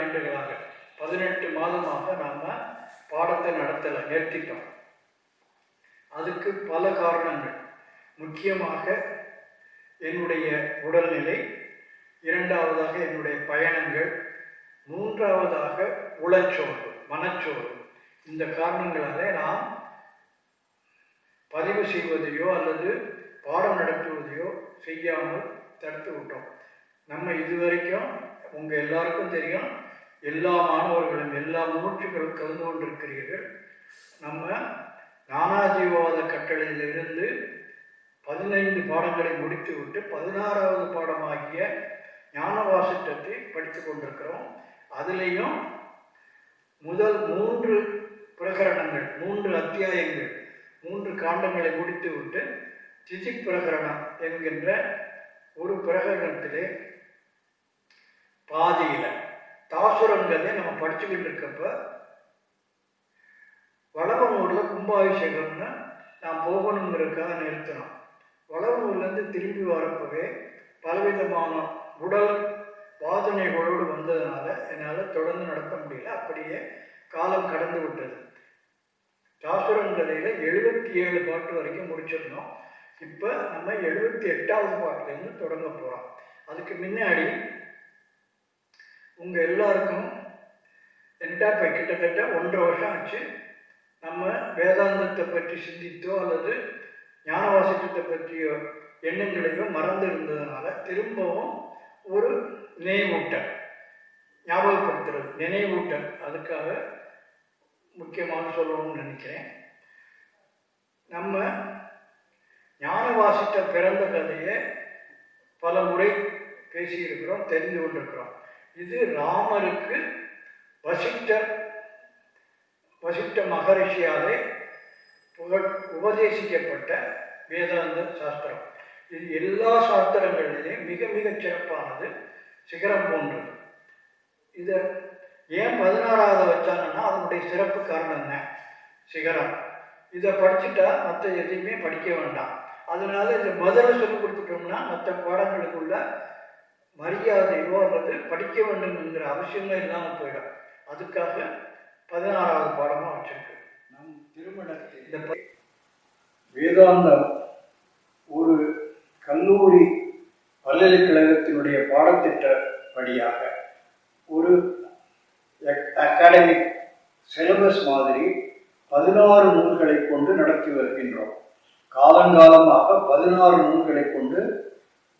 ஆண்டுகளாக. பதினெட்டு மாதமாக நாம் பாடத்தை நடத்தலை நிறுத்திட்டோம் அதுக்கு பல காரணங்கள். முக்கியமாக என்னுடைய உடல்நிலை இரண்டாவதாக என்னுடைய பயணங்கள் மூன்றாவதாக உளச்சோர்வு மனச்சோர்வு. இந்த காரணங்களாலே நாம் பதிவு செய்வதையோ அல்லது பாடம் நடத்துவதையோ செய்யாமல் தடுத்து விட்டோம். நம்ம இதுவரைக்கும் உங்கள் எல்லாருக்கும் தெரியும். எல்லா மாணவர்களும் எல்லா மூட்டுகளும் கலந்து கொண்டிருக்கிறீர்கள். நம்ம நானாஜீவாத கட்டளையிலிருந்து பதினைந்து பாடங்களை முடித்துவிட்டு பதினாறாவது பாடமாகிய ஞானவாசிட்டத்தை படித்து கொண்டிருக்கிறோம். அதுலேயும் முதல் மூன்று பிரகரணங்கள் மூன்று அத்தியாயங்கள் மூன்று காண்டங்களை முடித்துவிட்டு திஜிக் பிரகரணம் என்கின்ற ஒரு பிரகரணத்திலே பாதியில் தாசுரங்கதை நம்ம படிச்சுக்கிட்டு இருக்கப்ப வளவனூரில் கும்பாபிஷேகம்னு நான் போகணுங்கிறதுக்காக நிறுத்தினோம். வளவனூர்லேருந்து திரும்பி வரப்பவே பலவிதமான உடல் வாதனைகளோடு வந்ததுனால என்னால் தொடர்ந்து நடத்த முடியல. அப்படியே காலம் கடந்து விட்டது. தாசுரன் கதையில் எழுபத்தி ஏழு பாட்டு வரைக்கும் முடிச்சிருந்தோம். இப்போ நம்ம எழுபத்தி எட்டாவது பாட்டிலேருந்து தொடங்க போகிறோம் அதுக்கு முன்னாடி உங்கள் எல்லாருக்கும் என்கிட்ட இப்போ கிட்டத்தட்ட ஒன்றரை வருஷம் ஆச்சு. நம்ம வேதாந்தத்தை பற்றி சிந்தித்தோ அல்லது ஞானவாசித்தத்தை பற்றியோ எண்ணங்களையோ மறந்து இருந்ததுனால திரும்பவும் ஒரு நினைவூட்டல் ஞாபகப்படுத்துறது. நினைவூட்டல். அதுக்காக முக்கியமாக சொல்லணும்னு நினைக்கிறேன். நம்ம ஞானவாசித்த பிறந்த கதையை பல முறை பேசியிருக்கிறோம் தெரிந்து கொண்டிருக்கிறோம். இது ராமருக்கு வசிட்ட வசிட்ட மகரிஷியாலே புகழ் உபதேசிக்கப்பட்ட வேதாந்த சாஸ்திரம். இது எல்லா சாஸ்திரங்களிலேயும் மிக மிக சிறப்பானது சிகரம் போன்றது. இதை ஏன் பதினாறாவது வச்சாங்கன்னா அதனுடைய சிறப்பு காரணம் என்ன? சிகரம். இதை படிச்சுட்டா மற்ற எதையுமே படிக்க வேண்டாம். அதனால இந்த முதல்ல சொல்லி கொடுத்துட்டோம்னா மற்ற பாடங்களுக்குள்ள மரியாதையோ அல்லது படிக்க வேண்டும் என்கிற அவசியமே இல்லாமல் போயிடும். அதுக்காக பதினாறாவது பாடமாக வச்சிருக்கு. நம் திருமணத்தில் இந்த வேதாந்தம் ஒரு கல்லூரி பல்கலைக்கழகத்தினுடைய பாடத்திட்ட படியாக ஒரு அகாடமிக் சிலபஸ் மாதிரி பதினாறு நூல்களை கொண்டு நடத்தி வருகின்றோம். காலங்காலமாக பதினாறு நூல்களை கொண்டு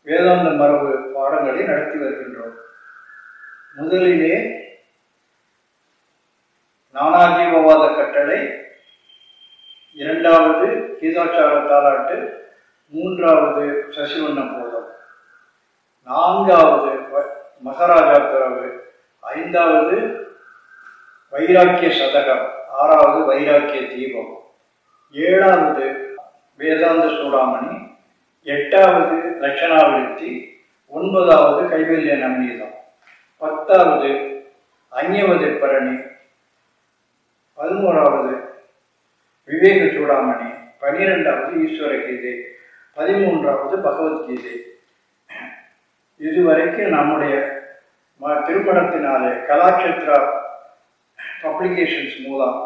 வேதாந்த மரபு பாடங்களை நடத்தி வருகின்றோம். முதலிலே நானாஜீவவாத கட்டளை இரண்டாவது கீதாச்சார தாலாட்டு மூன்றாவது சசிவண்ணம் போதம் நான்காவது வ- மகாராஜா துறவு ஐந்தாவது வைராக்கிய சதகம் ஆறாவது வைராக்கிய தீபம் ஏழாவது வேதாந்த சூடாமணி எட்டாவது லட்சணாவிருத்தி ஒன்பதாவது கைவல்ய நவநீதம் பத்தாவது அந்யவதி பரணி பதிமூறாவது விவேக சூடாமணி பனிரெண்டாவது ஈஸ்வர கீதை பதிமூன்றாவது பகவத்கீதை இதுவரைக்கும் நம்முடைய ம- திருமணத்தினாலே கலாட்சேத்ரா பப்ளிகேஷன்ஸ் மூலம்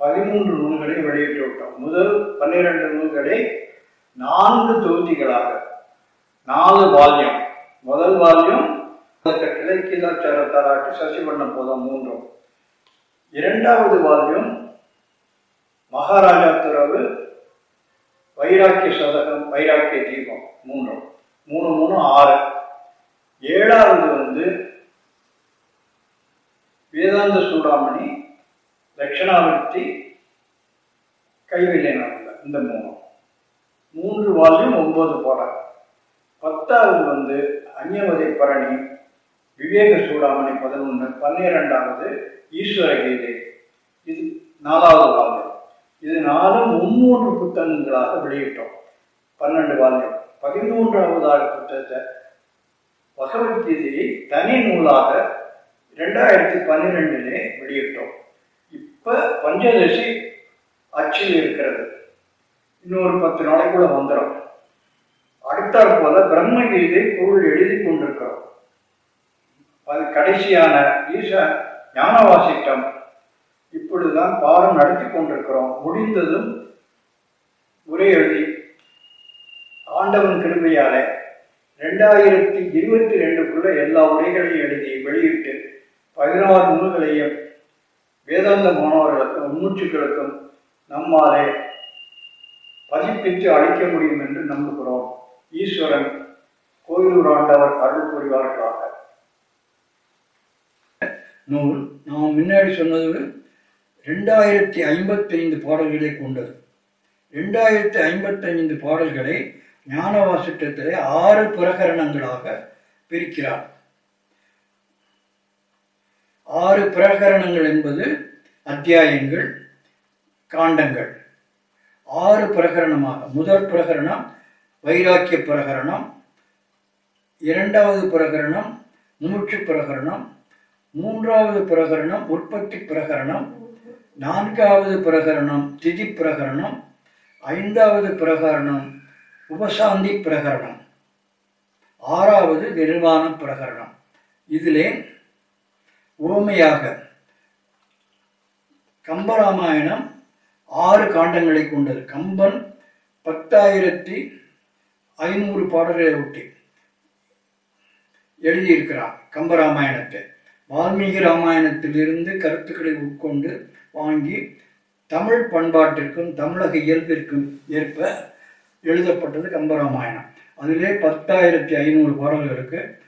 பதிமூன்று நூல்களை வெளியிட்டு விட்டோம். முதல் பன்னிரண்டு நூல்களை நான்கு தொகுதிகளாக நாலு வால்யம். முதல் வால்யம் இலக்கியதாச்சாரத்தாராட்டு சசிவண்ண போதம் மூன்றும். இரண்டாவது வால்யூம் மகாராஜா துறவு வைராக்கிய சதகம் வைராக்கிய தீபம் மூன்றும். மூணு மூணு ஆறு. ஏழாவது வந்து வேதாந்த சூடாமணி தட்சிணாவர்த்தி கைவில்லை இந்த மூணு மூன்று வால்யூம் ஒன்பது போட பத்தாவது வந்து அந்நியவதை பரணி விவேக சூடாமணி பதினொன்று பன்னிரெண்டாவது ஈஸ்வர கீதை. இது நாலாவது வால்யூம். இது நாலும் மும்மூன்று புத்தகங்களாக வெளியிட்டோம். பன்னெண்டு வால்யூம். பதிமூன்றாவதாக புத்தகத்தை பகவத்கீதையை தனி நூலாக ரெண்டாயிரத்தி பன்னிரெண்டிலே வெளியிட்டோம். இப்போ பஞ்சதசி அச்சில் இருக்கிறது. இன்னொரு பத்து நாளைக்குள்ள வந்துடும் அடுத்தாற் போல பிரம்மகீதை பொருள் எழுதி கொண்டிருக்கிறோம். அது கடைசியான ஈச ஞானவாசிட்டம். இப்பொழுதுதான் பாடம் நடத்தி கொண்டிருக்கிறோம். முடிந்ததும் உரை எழுதி ஆண்டவன் கிருமையாலே ரெண்டாயிரத்தி இருபத்தி ரெண்டுக்குள்ள எல்லா உரைகளையும் எழுதி வெளியிட்டு பதினாறு நூல்களையும் வேதாந்த மாணவர்களுக்கும் மூச்சுக்களுக்கும் நம்மாலே பதிப்பித்து அளிக்க முடியும் என்று நம்புகிறோம். ஈஸ்வரன் கோயிலூர் ஆண்டவர் அருள் புரிவார்களாக. நூல் நாம் முன்னாடி சொன்னது ரெண்டாயிரத்தி ஐம்பத்தைந்து பாடல்களை கொண்டது. ரெண்டாயிரத்தி ஐம்பத்தைந்து பாடல்களை ஞானவாசிட்டத்திலே ஆறு பிரகரணங்களாக பிரிக்கிறார். ஆறு பிரகரணங்கள் என்பது அத்தியாயங்கள் காண்டங்கள். ஆறு பிரகரணமாக முதல் பிரகரணம் வைராக்கிய பிரகரணம் இரண்டாவது பிரகரணம் மூச்சு பிரகரணம் மூன்றாவது பிரகரணம் உற்பத்தி பிரகரணம் நான்காவது பிரகரணம் திதி பிரகரணம் ஐந்தாவது பிரகரணம் உபசாந்தி பிரகரணம். ஆறாவது நிர்வாண பிரகரணம். இதிலே உவமையாக கம்பராமாயணம் ஆறு காண்டங்களை கொண்டது. கம்பன் பத்தாயிரத்தி ஐநூறு பாடல்களை ஒட்டி எழுதியிருக்கிறார் கம்பராமாயணத்தை. வால்மீகி ராமாயணத்திலிருந்து கருத்துக்களை உட்கொண்டு வாங்கி தமிழ் பண்பாட்டிற்கும் தமிழக இயல்பிற்கும் ஏற்ப எழுதப்பட்டது கம்பராமாயணம். அதிலே பத்தாயிரத்தி ஐநூறு பாடல்களுக்கு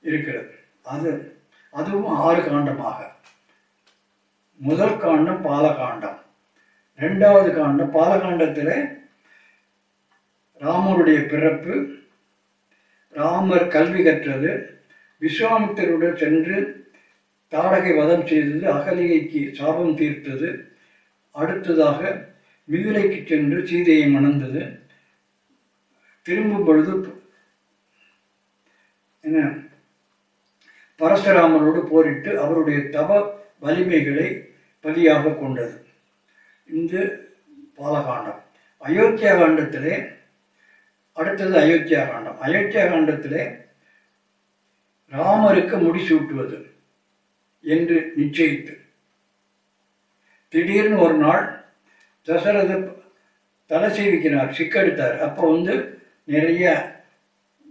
இருக்கிறது. அது அதுவும் ஆறு காண்டமாக. முதல் காண்டம் பாலகாண்டம். ரெண்டாவது காண்டம் பாலகாண்டத்தில் ராமருடைய பிறப்பு ராமர் கல்வி கற்றது விஸ்வாமித்தருடன் சென்று தாடகை வதம் செய்தது அகலிகைக்கு சாபம் தீர்த்தது. அடுத்ததாக மிதிலைக்கு சென்று சீதையை மணந்தது. திரும்பும் பொழுது என்ன? பரசுராமரோடு போரிட்டு அவருடைய தவ வலிமைகளை பதியாக கொண்டது. இந்த பாலகாண்டம். அயோத்தியா காண்டத்திலே அடுத்தது அயோத்தியா காண்டம் அயோத்தியா காண்டத்தில் ராமருக்கு முடிசூட்டுவது என்று நிச்சயித்து திடீர்னு ஒரு நாள் தசரத தலை சீவிக்கினார் சிக்கெடுத்தார். அப்போ வந்து நிறைய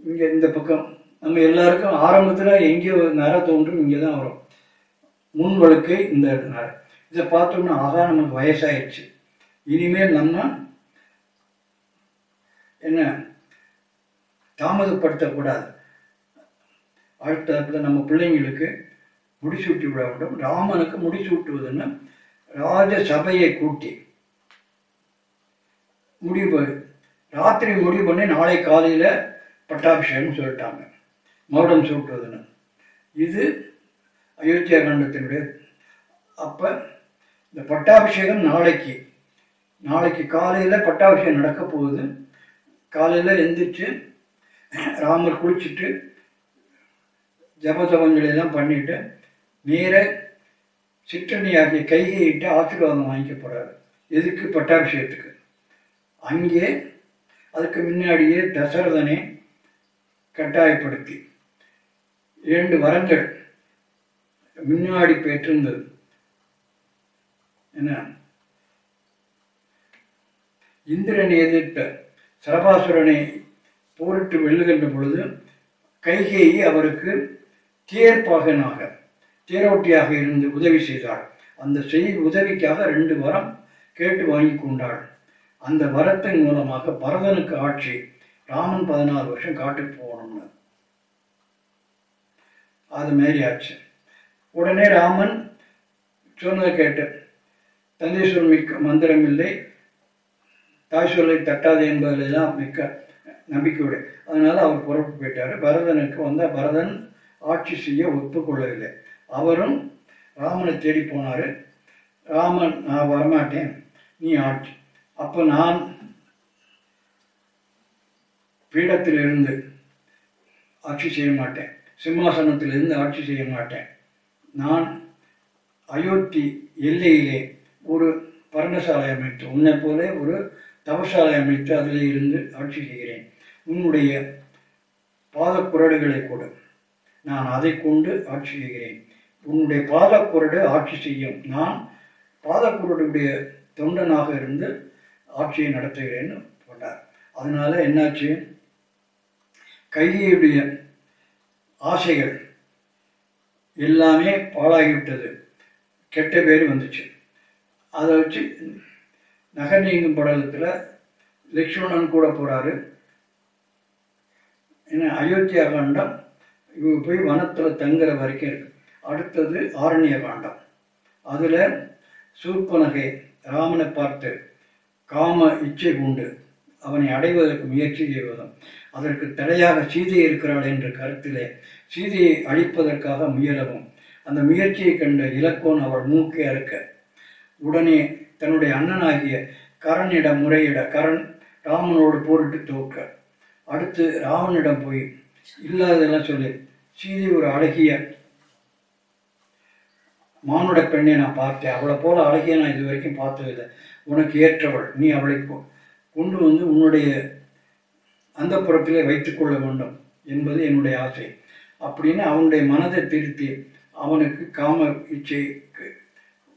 இங்கே இந்த பக்கம் நம்ம எல்லாருக்கும் ஆரம்பத்தில் எங்கேயோ நர தோன்றும் இங்கே தான் வரும். முன் வழக்கு இந்த நர இதை பார்த்தோம்னா அதான் நமக்கு வயசாயிடுச்சு இனிமேல் நம்ம என்ன தாமதப்படுத்தக்கூடாது. அடுத்த நம்ம பிள்ளைங்களுக்கு முடிசூட்டி விட வேண்டும். ராமனுக்கு முடிசூட்டுவதுன்னு ராஜ சபையை கூட்டி முடிவு ராத்திரி முடிவு பண்ணி நாளை காலையில் பட்டாபிஷேகம் சொல்லிட்டாங்க. மௌடம் சூட்டுவதுன்னு. இது அயோத்தியா கண்டத்தினுடைய அப்போ இந்த பட்டாபிஷேகம் நாளைக்கு நாளைக்கு காலையில் பட்டாபிஷேகம் நடக்க போகுது. காலையில் எந்திரிச்சு ராமர் குளிச்சுட்டு ஜபதபங்களை பண்ணிட்டு நீரை சிற்றணியாகிய கைகையிட்டு ஆசீர்வாதம் வாங்கிக்க போகிறாரு எதுக்கு பட்டாபிஷேகத்துக்கு. அங்கே அதுக்கு முன்னாடியே தசரதனை கட்டாயப்படுத்தி இரண்டு வரங்கள் முன்னாடி பெற்றிருந்தது. என்ன? இந்திரனை எதிர்த்த சரபாசுரனை போரிட்டு வெல்லுகின்ற பொழுது கைகேயி அவருக்கு தேர்ப்பாகனாக தேரோட்டியாக இருந்து உதவி செய்தாள் அந்த செய் உதவிக்காக ரெண்டு வரம் கேட்டு வாங்கி கொண்டாள் அந்த வரத்தின் மூலமாக பரதனுக்கு ஆட்சி ராமன் பதினாறு வருஷம் காட்டுக்கு போகணும்னு. அது மாரி ஆச்சு. உடனே ராமன் சொன்னதை கேட்டு தந்தை மிக்க மந்திரம் இல்லை. தாய் சொல்லை தட்டாது என்பதிலெல்லாம் மிக்க நம்பிக்கையோடு. அதனால் அவர் புறப்பு போயிட்டார். பரதனுக்கு வந்த பரதன் ஆட்சி செய்ய ஒப்புக்கொள்ளவில்லை. அவரும் ராமனை தேடி போனார். ராமன் நான் வரமாட்டேன். நீ ஆட்சி. அப்போ நான் பீடத்திலிருந்து ஆட்சி செய்ய மாட்டேன். சிம்மாசனத்திலிருந்து ஆட்சி செய்ய மாட்டேன். நான் அயோத்தி எல்லையிலே ஒரு பர்ணசாலை அமைத்து உன்னை போல ஒரு தவசாலை அமைத்து அதில் இருந்து ஆட்சி செய்கிறேன். உன்னுடைய பாதக்குரடுகளை கொடு. நான் அதை கொண்டு ஆட்சி செய்கிறேன். உன்னுடைய பாதக்குரடு ஆட்சி செய்யும். நான் பாதக்குரடுடைய தொண்டனாக இருந்து ஆட்சியை நடத்துகிறேன்னு சொன்னார். அதனால என்னாச்சு? கைதியுடைய ஆசைகள் எல்லாமே பாழாகிவிட்டது. கெட்ட பேர் வந்துச்சு. அதை வச்சு நகர் நீங்கும் படலத்தில் லக்ஷ்மணன் கூட போகிறாரு ஏன்னா அயோத்தியா காண்டம் இவங்க போய் வனத்தில் தங்குற வரைக்கும் இருக்கு. அடுத்தது ஆரண்ய காண்டம். அதில் சூர்பனகை ராமனை பார்த்து காம இச்சை கொண்டு அவனை அடைவதற்கு முயற்சி செய்வதும் அதற்கு தடையாக சீதை இருக்கிறாள் என்ற கருத்திலே சீதையை அழிப்பதற்காக முயலவும் அந்த முயற்சியை கண்ட இலக்கோன் அவள் மூக்கை அறுக்க உடனே தன்னுடைய அண்ணனாகிய கரனிடம் முறையிட கரண் ராமனோடு போரிட்டு தோற்க. அடுத்து ராவனிடம் போய் இல்லாததெல்லாம் சொல்லி. சீதை ஒரு அழகிய மானுட பெண்ணை நான் பார்த்தேன். அவளை போல அழகிய நான் இது வரைக்கும் பார்த்ததில்லை. உனக்கு ஏற்றவள். நீ அவளை கொண்டு வந்து உன்னுடைய அந்த புறத்திலே வைத்துக்கொள்ள வேண்டும் என்பது என்னுடைய ஆசை. அப்படின்னு அவனுடைய மனதை திருத்தி அவனுக்கு காம இச்சை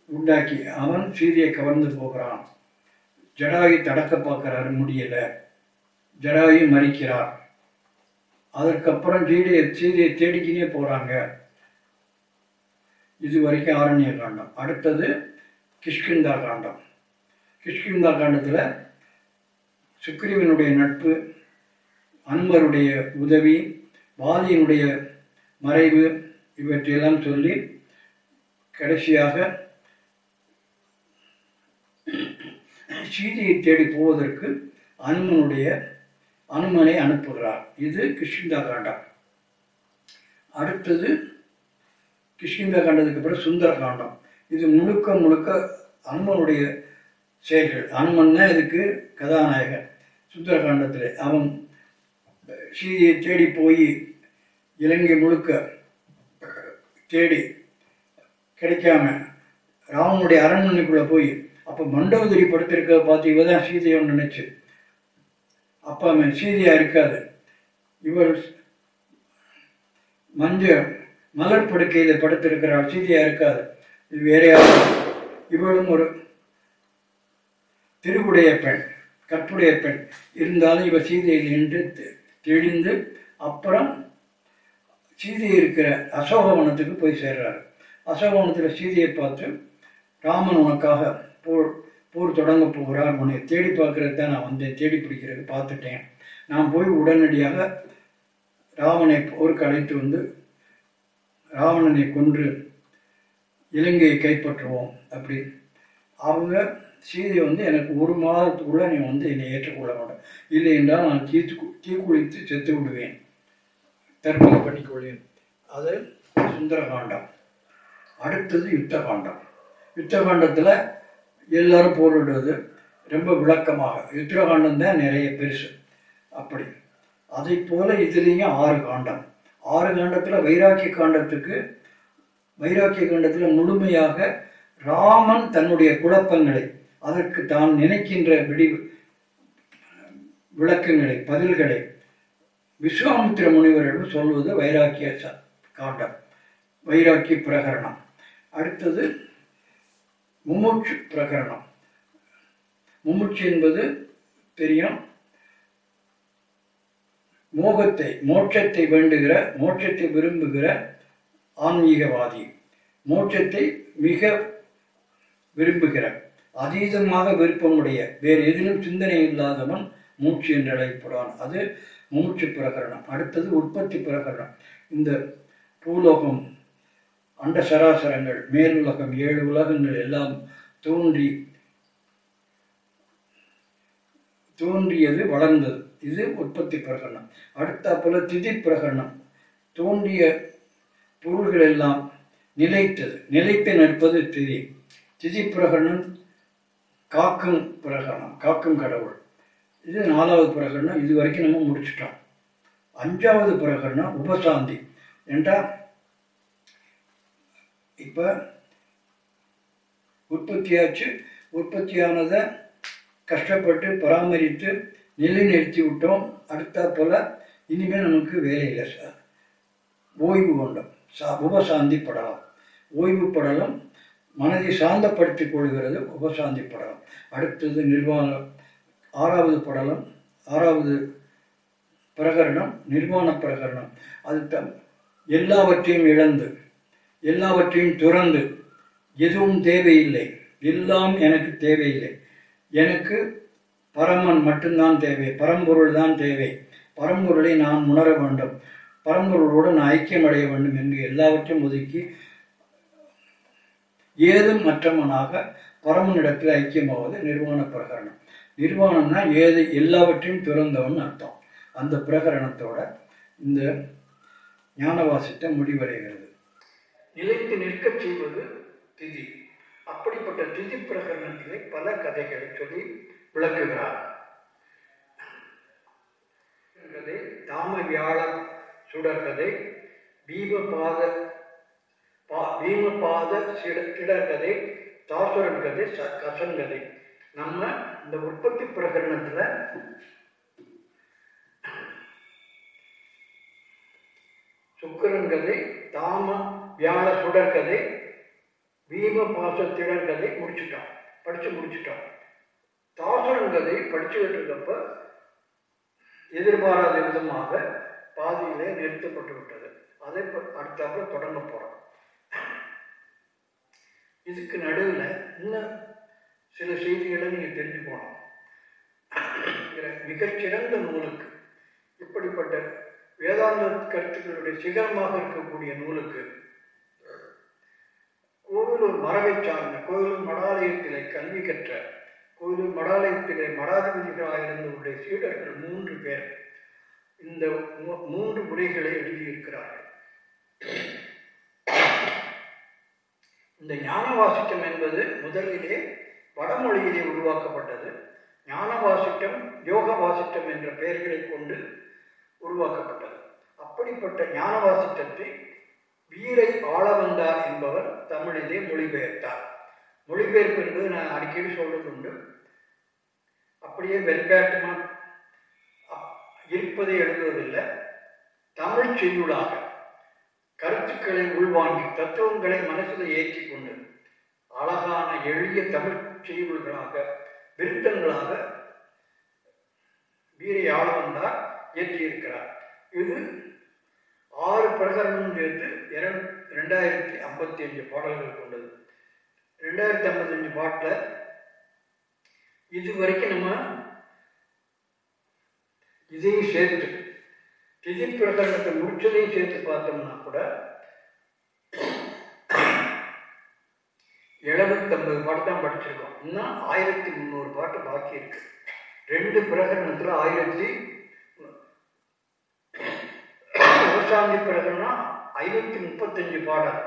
உண்டாக்கி அவன் சீதையை கவர்ந்து போகிறான். ஜடாயு தடக்க பார்க்குறாரு முடியலை. ஜடாயு மறிக்கிறார். அதற்கப்புறம் சீதையை சீதையை தேடிக்கினே போகிறாங்க இது வரைக்கும் ஆரண்ய காண்டம். அடுத்தது கிஷ்கிந்தா காண்டம். கிஷ்கிந்தா காண்டத்தில் சுக்ரீவனுடைய நட்பு அன்பருடைய உதவி வாலியினுடைய மறைவு இவற்றையெல்லாம் சொல்லி கடைசியாக சீதையை தேடி போவதற்கு அன்பனுடைய அனுமனை அனுப்புகிறார். இது கிஷ்கிந்தா காண்டம் அடுத்தது கிஷ்கிந்தா காண்டத்துக்கு பிறகு சுந்தர காண்டம் இது முழுக்க முழுக்க அனுமனுடைய செயல்கள். அனுமன் தான் இதுக்கு கதாநாயகன். சுந்தரகாண்டத்தில் அவன் சீதையை தேடி போய் இலங்கை முழுக்க தேடி கிடைக்காம ராமனுடைய அரண்மனைக்குள்ளே போய் அப்போ மண்டபதிரி படுத்திருக்க பார்த்து இவ தான் சீதையோன்னு நினச்சி அப்போ அவன் சீதையாக இருக்காது. இவள் மஞ்ச மலர் படுக்கையில் படுத்திருக்கிறாள் சீதையா இருக்காது. இது வேற யாரும் இவளும் ஒரு திருவுடைய பெண் கற்புடைய பெண். இருந்தாலும் இவர் சீதையில் நின்று தெ- தெளிந்து அப்புறம் சீதை இருக்கிற அசோகவனத்துக்கு போய் சேர்றாரு. அசோகவனத்தில் சீதையை பார்த்து ராமன் உனக்காக போர் போர் தொடங்க போகிறான் உன்னை தேடி பார்க்கறது தான் நான் வந்தேன். தேடி பிடிக்கிறது பார்த்துட்டேன். நான் போய் உடனடியாக ராவனை போருக்கு அழைத்து வந்து ராவணனை கொன்று இலங்கையை கைப்பற்றுவோம் அப்படி. அவங்க சீதை வந்து எனக்கு ஒரு மாதத்துக்குள்ள நீ வந்து என்னை ஏற்றுக்கொள்ள மாட்டேன் இல்லை என்றால் நான் தீ தீக்குளித்து செத்து விடுவேன். தற்கொலை பண்ணிக்கொள்வேன். அது சுந்தரகாண்டம். அடுத்தது யுத்த காண்டம் யுத்த காண்டத்தில் எல்லாரும் போரிடுவது ரொம்ப விளக்கமாக. யுத்திரகாண்டம் தான் நிறைய பெருசு. அப்படி. அதை போல இதுலேயும் ஆறு காண்டம். ஆறு காண்டத்தில் வைராக்கிய காண்டத்துக்கு வைராக்கிய காண்டத்தில் முழுமையாக ராமன் தன்னுடைய குழப்பங்களை அதற்கு தான் நினைக்கின்ற விடி விளக்கங்களை பதில்களை விஸ்வாமித்திர முனிவரிடம் சொல்வது வைராக்கிய காண்டம். வைராக்கிய பிரகரணம். அடுத்தது மும்முட்சு பிரகரணம். மும்முட்சு என்பது தெரியும். மோகத்தை மோட்சத்தை வேண்டுகிற மோட்சத்தை விரும்புகிற ஆன்மீகவாதி. மோட்சத்தை மிக விரும்புகிற அதீதமாக விருப்பமுடைய வேறு எதிலும் சிந்தனை இல்லாதவன் மூச்சு என்று அழைப்படான் அது மூச்சு பிரகரணம். அடுத்தது உற்பத்தி பிரகரணம். இந்த பூலோகம் அண்ட சராசரங்கள் மேலுலகம் ஏழு உலகங்கள் எல்லாம் தோன்றி தோன்றியது வளர்ந்தது. இது உற்பத்தி பிரகடனம். அடுத்த போல திதி பிரகடனம். தோன்றிய பொருள்கள் எல்லாம் நிலைத்தது. நிலைத்து நிற்பது திதி. திதி பிரகடனம் காக்கும் பிரகடனம் காக்கும் கடவுள். இது நாலாவது பிரகடனம். இது வரைக்கும் நம்ம முடிச்சிட்டோம். அஞ்சாவது பிரகடனம் உபசாந்தி. என்றால் இப்போ உற்பத்தியாச்சு. உற்பத்தியானதை கஷ்டப்பட்டு பராமரித்து நிலைநிறுத்தி விட்டோம். அடுத்தா போல் இனிமேல் நமக்கு வேலை இல்லை சார். ஓய்வு கொண்டோம் சா உபசாந்தி படலாம் ஓய்வு படலம் மனதை சாந்தப்படுத்தி கொள்கிறது உபசாந்தி படலம் அடுத்தது நிர்வாணம் ஆறாவது படலம் ஆறாவது பிரகரணம் நிர்வாண பிரகரணம். அது த எல்லாவற்றையும் இழந்து எல்லாவற்றையும் துறந்து எதுவும் தேவையில்லை. எல்லாம் எனக்கு தேவையில்லை. எனக்கு பரமன் மட்டும்தான் தேவை. பரம்பொருள் தான் தேவை. பரம்பொருளை நான் உணர வேண்டும். பரம்பொருளோடு நான் ஐக்கியம் அடைய வேண்டும் என்று எல்லாவற்றையும் ஒதுக்கி ஏதும் மற்றவனாக பரமனிடத்தில் ஐக்கியமாவது நிர்வாண பிரகரணம். நிர்வாணம்னா ஏது? எல்லாவற்றையும் துறந்தவன் அர்த்தம். அந்த பிரகரணத்தோட இந்த ஞானவாசிட்ட முடிவடைகிறது. நிலைத்து நிற்கச் செய்வது திதி. அப்படிப்பட்ட திதி பிரகரணத்திலே பல கதைகளை சொல்லி விளக்குகிறார். கதை தாம வியாழ சுடர்கதை பீமபாத பா பீமபாத சிட கிடர்கதை தாசுரன் கதை ச கசன் கதை. நம்ம இந்த உற்பத்தி பிரகரணத்துல சுக்கரன் கதை தாம வியாழ சுடர்கதை பீம பாச திடர்கதை முடிச்சுட்டோம் படித்து முடிச்சுட்டோம் தாசுரன் கதை படிச்சுக்கிட்டு இருக்கப்ப எதிர்பாராத விதமாக பாதியிலே நிறுத்தப்பட்டு விட்டது. அதை ப- அடுத்தாப்புல தொடங்க போகிறோம் இதுக்கு நடுவில் இன்னும் சில செய்திகளை நீங்கள் தெரிஞ்சு போகணும் மிகச்சிறந்த நூலுக்கு இப்படிப்பட்ட வேதாந்த கருத்துக்களுடைய சிகரமாக இருக்கக்கூடிய நூலுக்கு மரபை சார்ந்த கோவிலூர் மடாலயத்திலே கல்வி கற்ற கோவிலூர் மடாலயத்திலே மடாதிபதிகளாக இருந்தவருடைய சீடர்கள் மூன்று பேர் இந்த மூ- மூன்று முறைகளை எழுதியிருக்கிறார்கள். இந்த ஞானவாசிக்கம் என்பது முதலிலே வடமொழியிலே உருவாக்கப்பட்டது. ஞானவாசிட்டம் யோக வாசிட்டம் என்ற பெயர்களை கொண்டு உருவாக்கப்பட்டது. அப்படிப்பட்ட ஞானவாசிட்டத்தை வீரை ஆளவந்தார் என்பவர் தமிழிலே மொழிபெயர்த்தார். மொழிபெயர்ப்பு என்பது நான் அடிக்கடி சொல்றது உண்டு. அப்படியே வெல்பேட்டமா இருப்பதை எழுதுவதில்லை. தமிழ் செய்யுளாக. கருத்துக்களை உள்வாங்கி தத்துவங்களை மனசில் ஏற்றி கொண்டு அழகான எளிய தமிழ் செய்யுள்களாக விருத்தங்களாக வீரை ஆளவந்தார் இயற்றியிருக்கிறார். இது ஆறு பிரகரணம் சேர்த்து இரண் ரெண்டாயிரத்தி ஐம்பத்தி அஞ்சு பாடல்கள் கொண்டது. ரெண்டாயிரத்தி ஐம்பத்தஞ்சு பாட்டில் இது வரைக்கும் நம்ம இதையும் சேர்த்து திதி பிரகரணத்தை முடிச்சதையும் சேர்த்து பார்த்தோம்னா கூட எழுபத்தொம்பது பாட்டு தான் படிச்சிருக்கோம். இன்னும் ஆயிரத்தி முந்நூறு பாட்டு பாக்கி இருக்கு. ரெண்டு பிரகரணத்தில் ஆயிரத்தி விவசாயி பிரகரணம் ஐநூற்றி முப்பத்தஞ்சு பாடல்.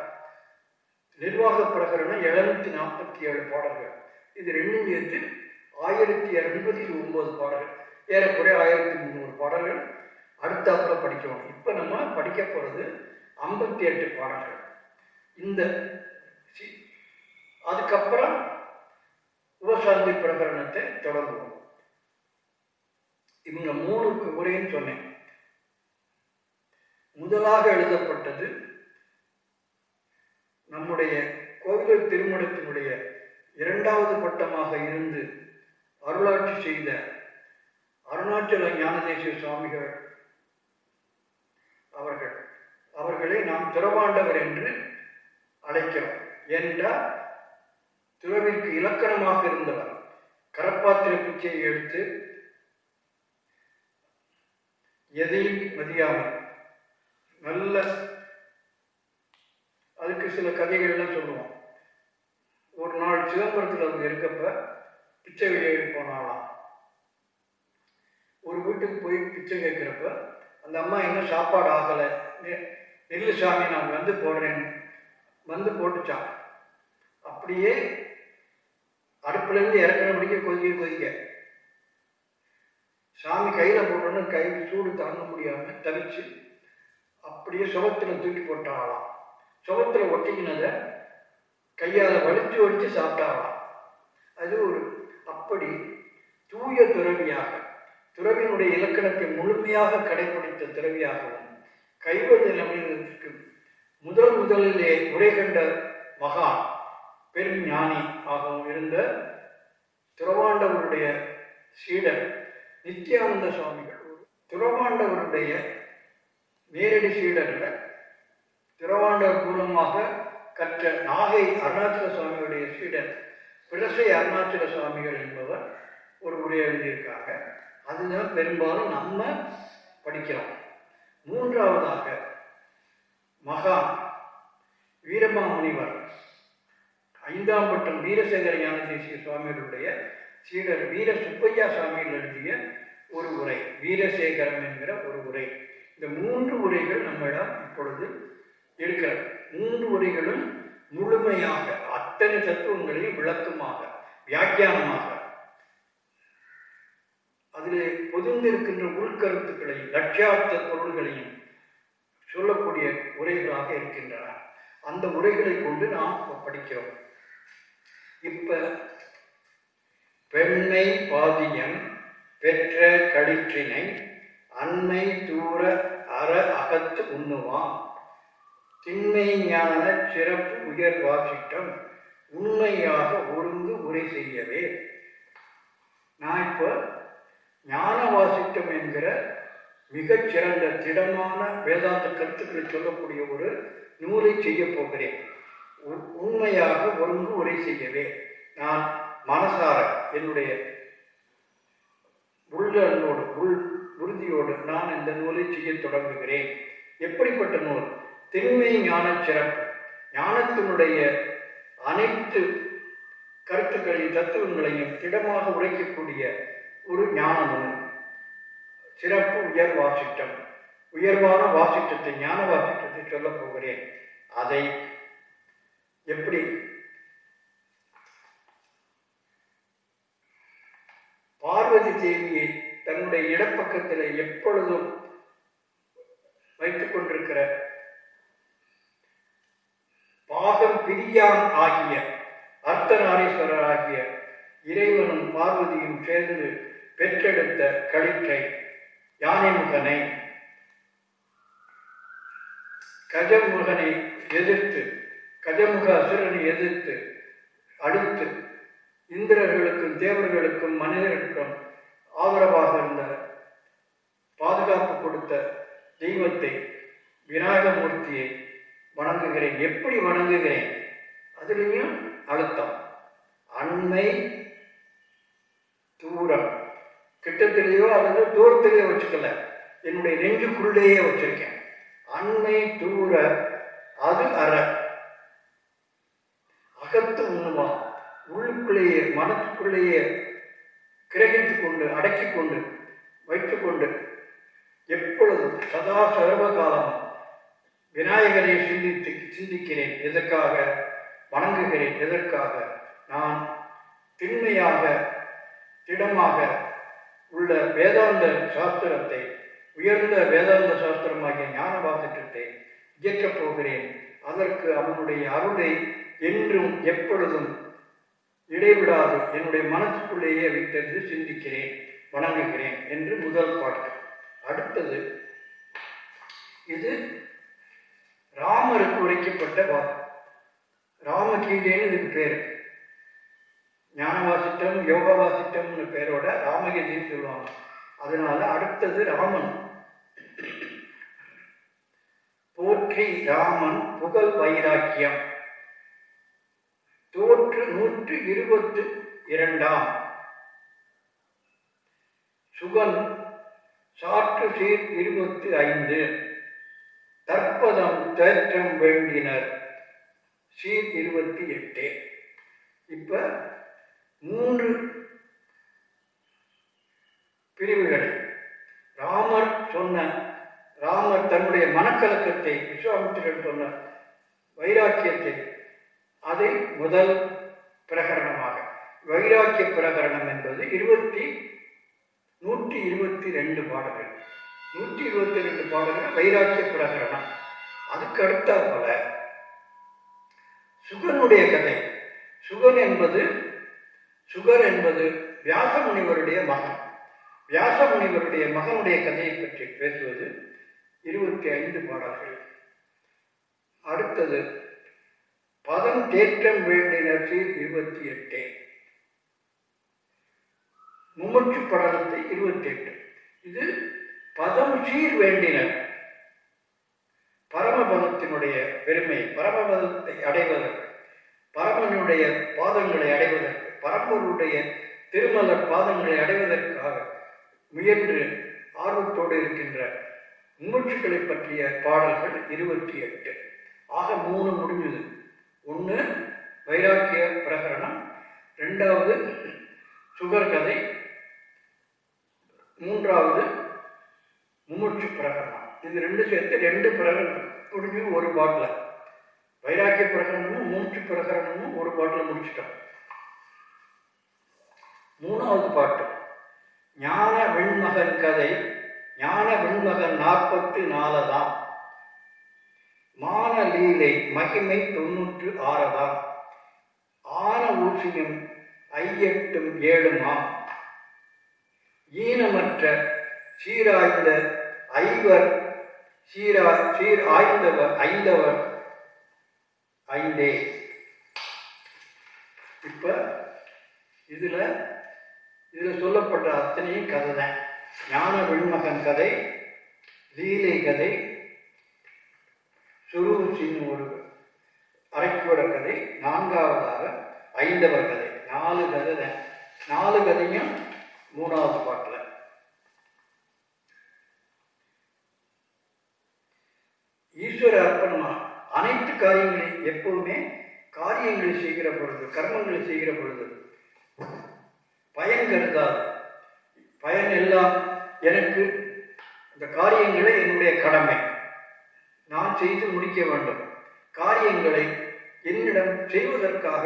நிர்வாக பிரகரணம் எழுநூத்தி நாற்பத்தி ஏழு பாடல்கள். இது ரெண்டும் சேர்த்து ஆயிரத்தி எண்பத்தி ஒன்பது பாடல்கள். ஏறக்குறைய ஆயிரத்தி முந்நூறு பாடல்கள் அடுத்தாப்புல படிக்கணும். இப்போ நம்ம படிக்க போகிறது ஐம்பத்தி எட்டு பாடல்கள். இந்த அதுக்கப்புறம் உபசாந்தி பிரகரணத்தை தொடங்குவோம் இவங்க மூணு உரைன்னு சொன்னேன். முதலாக எழுதப்பட்டது நம்முடைய கோவில் திருமணத்தினுடைய இரண்டாவது பட்டமாக இருந்து அருளாட்சி செய்த அருணாச்சல ஞானதேசிய சுவாமிகள் அவர்கள். அவர்களை நாம் துறவாண்டவர் என்று அழைக்கிறோம். ஏனென்றால் துறவிற்கு இலக்கணமாக இருந்தவர். கரப்பாத்திர பிச்சையை எடுத்து எதையும் மதியாமல் நல்ல அதுக்கு சில கதைகள்லாம் சொல்லுவோம் ஒரு நாள் சிதம்பரத்தில் அவங்க இருக்கப்ப பிச்சை வெளியே போனாலாம் ஒரு வீட்டுக்கு போய் பிச்சை கேட்குறப்ப அந்த அம்மா இன்னும் சாப்பாடு ஆகலை நெல்லு சாமி நான் வந்து போடுறேன் வந்து போட்டுச்சான் அப்படியே அடுப்புலேருந்து இறக்குற முடிக்க கொதிக்க கொதிக்க. சாமி கையில் போட்டோன்னு கை சூடு தாங்க முடியாமல் தவிச்சு அப்படியே சுகத்தில் தூக்கி போட்டாளாம் சுகத்தில் ஒட்டிக்கினதை கையால் வலிச்சு வலிச்சு சாப்பிட்டாளாம் அது ஒரு அப்படி தூய துறவியாக துறவினுடைய இலக்கணத்தை முழுமையாக கடைபிடித்த துறவியாகவும் கைவந்த நிலையத்திற்கு முதல் முதலிலே உரை கண்ட மகா பெரும் ஞானி ஆகவும் இருந்த துறவாண்டவருடைய சீடர் நித்யானந்த சுவாமிகள். துறவாண்டவருடைய நேரடி சீடர்ல திருவாண்டவர் மூலமாக கற்ற நாகை அருணாச்சல சுவாமியுடைய சீடர் பிரசை அருணாச்சல சுவாமிகள் என்பவர் ஒரு உரையை எழுதியிருக்காங்க. அதுதான் பெரும்பாலும் நம்ம படிக்கிறோம். மூன்றாவதாக மகா வீரமாமுனிவர் ஐந்தாம் பட்டம் வீரசேகர ஞான தேசிய சுவாமிகளுடைய சீடர் வீர சுப்பையா சுவாமிகள் எழுதிய ஒரு உரை வீரசேகரம் என்கிற ஒரு உரை. இந்த மூன்று உரைகள் நம்மிடம் இப்பொழுது இருக்கிறது. மூன்று உரைகளும் முழுமையாக அத்தனை தத்துவங்களையும் விளக்கமாக வியாக்கியானமாக. அதில் பொதிந்திருக்கின்ற உள்கருத்துக்களையும் லட்சியார்த்த பொருள்களையும் சொல்லக்கூடிய உரைகளாக இருக்கின்றன. அந்த உரைகளை கொண்டு நாம் படிக்கிறோம். இப்ப பெண்ணை பாதியம் பெற்ற கடிற்றினை அண்மை தூர அற அகத்து உண்ணுவான் திண்மை ஞான சிறப்பு உயர் வாசிட்டம் உண்மையாக ஒருங்கு உரை செய்யவே. நான் இப்போ ஞான வாசிட்டம் என்கிற மிகச்சிறந்த திடமான வேதாந்த கருத்துக்களை சொல்லக்கூடிய ஒரு நூலை செய்ய போகிறேன். உண்மையாக ஒருங்கு உரை செய்யவே. நான் மனசார என்னுடைய உள்ளோடு உள் உறுதியோடு நான் இந்த நூலை செய்ய தொடங்குகிறேன். எப்படிப்பட்ட நூல்? திண்மை ஞான சிறப்பு. ஞானத்தினுடைய அனைத்து கருத்துக்களையும் தத்துவங்களையும் திடமாக உழைக்கக்கூடிய ஒரு ஞான நூல். சிறப்பு உயர் வாசிட்டம். உயர்வான வாசிட்டத்தை ஞான வாசிட்டத்தை சொல்லப் போகிறேன். அதை எப்படி? பார்வதி தேவியை தன்னுடைய இடப்பக்கத்தில் எப்பொழுதும் வைத்துக் கொண்டிருக்கிற பாகம் பிரியான் ஆகிய அர்த்தநாரீஸ்வரர் ஆகிய இறைவனும் பார்வதியும் சேர்ந்து பெற்றெடுத்த களிற்றை யானைமுகனை கஜமுகனை எதிர்த்து கஜமுக அசுரனை எதிர்த்து அடித்து இந்திரர்களுக்கும் தேவர்களுக்கும் மனிதர்களுக்கும் ஆதரவாக இருந்த பாதுகாப்பு கொடுத்த தெய்வத்தை விநாயகமூர்த்தியை வணங்குகிறேன். எப்படி வணங்குகிறேன்? அதுலேயும் அழுத்தம். அண்மை தூரம். கிட்டத்திலேயோ அல்லது தூரத்திலேயோ வச்சுக்கல. என்னுடைய நெஞ்சுக்குள்ளேயே வச்சிருக்கேன். அண்மை தூர அது அற. அகத்து உண்ணுமா? உள்ளுக்குள்ளேயே மனத்துக்குள்ளேயே கிரகித்து கொண்டு அடக்கி கொண்டு வைத்துக்கொண்டு எப்பொழுதும் சதா சர்வ காலம் விநாயகரை சிந்தித்து சிந்திக்கிறேன். எதற்காக? வணங்குகிறேன். எதற்காக? நான் திண்மையாக திடமாக உள்ள வேதாந்த சாஸ்திரத்தை உயர்ந்த வேதாந்த சாஸ்திரமாகிய ஞான வாசிட்டத்தை இயற்றப் போகிறேன். அதற்கு அவனுடைய அருளை என்றும் எப்பொழுதும் இடைவிடாது. என்னுடைய மனசுக்குள்ளேயே வைத்தென்று சிந்திக்கிறேன் வணங்குகிறேன் என்று முதல் பாட்டு. அடுத்தது இது ராமருக்கு உரைக்கப்பட்ட வாக்கு. ராமகீதைன்னு இதுக்கு பேர். ஞானவாசிட்டம் யோக வாசிட்டம்னு பேரோட ராமகீதைன்னு சொல்லுவாங்க. அதனால அடுத்தது ராமன். போற்றி ராமன் புகழ் வைராக்கியம். நூற்று இருபத்து இரண்டாம். சுகன் சாற்று சீர் இருபத்து ஐந்து. தற்பதம் தேற்றம் வேண்டினர் சீர் இருபத்தி எட்டு. இப்ப மூன்று பிரிவுகளை ராமர் சொன்ன ராமர் தன்னுடைய மனக்கலக்கத்தை விஸ்வாமித்திரன் சொன்ன வைராக்கியத்தை அதை முதல் பிரகரணமாக. வைராக்கிய பிரகரணம் என்பது இருபத்தி நூற்றி இருபத்தி ரெண்டு பாடல்கள். நூற்றி இருபத்தி ரெண்டு பாடல்கள் வைராக்கிய பிரகரணம். அதுக்கு அடுத்தா போல சுகனுடைய கதை. சுகன் என்பது சுகர் என்பது வியாச முனிவருடைய மகன். வியாச முனிவருடைய மகனுடைய கதையை பற்றி பேசுவது இருபத்தி ஐந்து பாடல்கள். அடுத்தது பதம் தேற்றம் வேண்டினர் சீர் இருபத்தி எட்டு. மும்மூச்சு படலத்தை இருபத்தி எட்டு. இது பதம் சீர் வேண்டினர் பரமபதத்தினுடைய பெருமை பரமபதத்தை அடைவதற்கு பரமனுடைய பாதங்களை அடைவதற்கு பரம்பருடைய திருமலர் பாதங்களை அடைவதற்காக முயன்று ஆர்வத்தோடு இருக்கின்ற மும்மூச்சுக்களை பற்றிய பாடல்கள் இருபத்தி எட்டு. ஆக மூணு முடிஞ்சது. ஒன்று வைராக்கிய பிரகரணம். ரெண்டாவது சுகர் கதை. மூன்றாவது மும்மூச்சு பிரகரணம். இது ரெண்டு சேர்த்து ரெண்டு பிரகரணம். முடிஞ்சு ஒரு பாட்டில். வைராக்கிய பிரகரணமும் மூச்சு பிரகரணமும் ஒரு பாட்டில் முடிச்சிட்டோம். மூணாவது பாட்டு. ஞான வெண்மகன் கதை. ஞான வெண்மகன் நாற்பத்து நாலதாம் மான லீலை மகிமை தொன்னூற்று ஆறதாம் ஆன ஊசியும் ஐயெட்டும் ஏழுமாம் ஈனமற்ற சீராய்ந்த ஐவர் சீரா சீர் ஆய்ந்தவர் ஐந்தவர் ஐந்தே. இப்ப இதுல இதுல சொல்லப்பட்ட அத்தனையும் கதை தான் ஞான வெண்மகன் கதை லீலை கதை சுருசின் ஒரு அரைக்குவட கதை நான்காவதாக ஐந்தவர் கதை. நாலு கதை தான். நாலு கதையும் மூணாவது பாட்டில். ஈஸ்வர அர்ப்பணமா? அனைத்து காரியங்களையும் எப்பவுமே காரியங்களை செய்கிற பொழுது கர்மங்களை செய்கிற பொழுது. பயன் கருதாது. பயன் எல்லாம் எனக்கு இந்த காரியங்களே என்னுடைய கடமை. நான் செய்து முடிக்க வேண்டும். காரியங்களை என்னிடம் செய்வதற்காக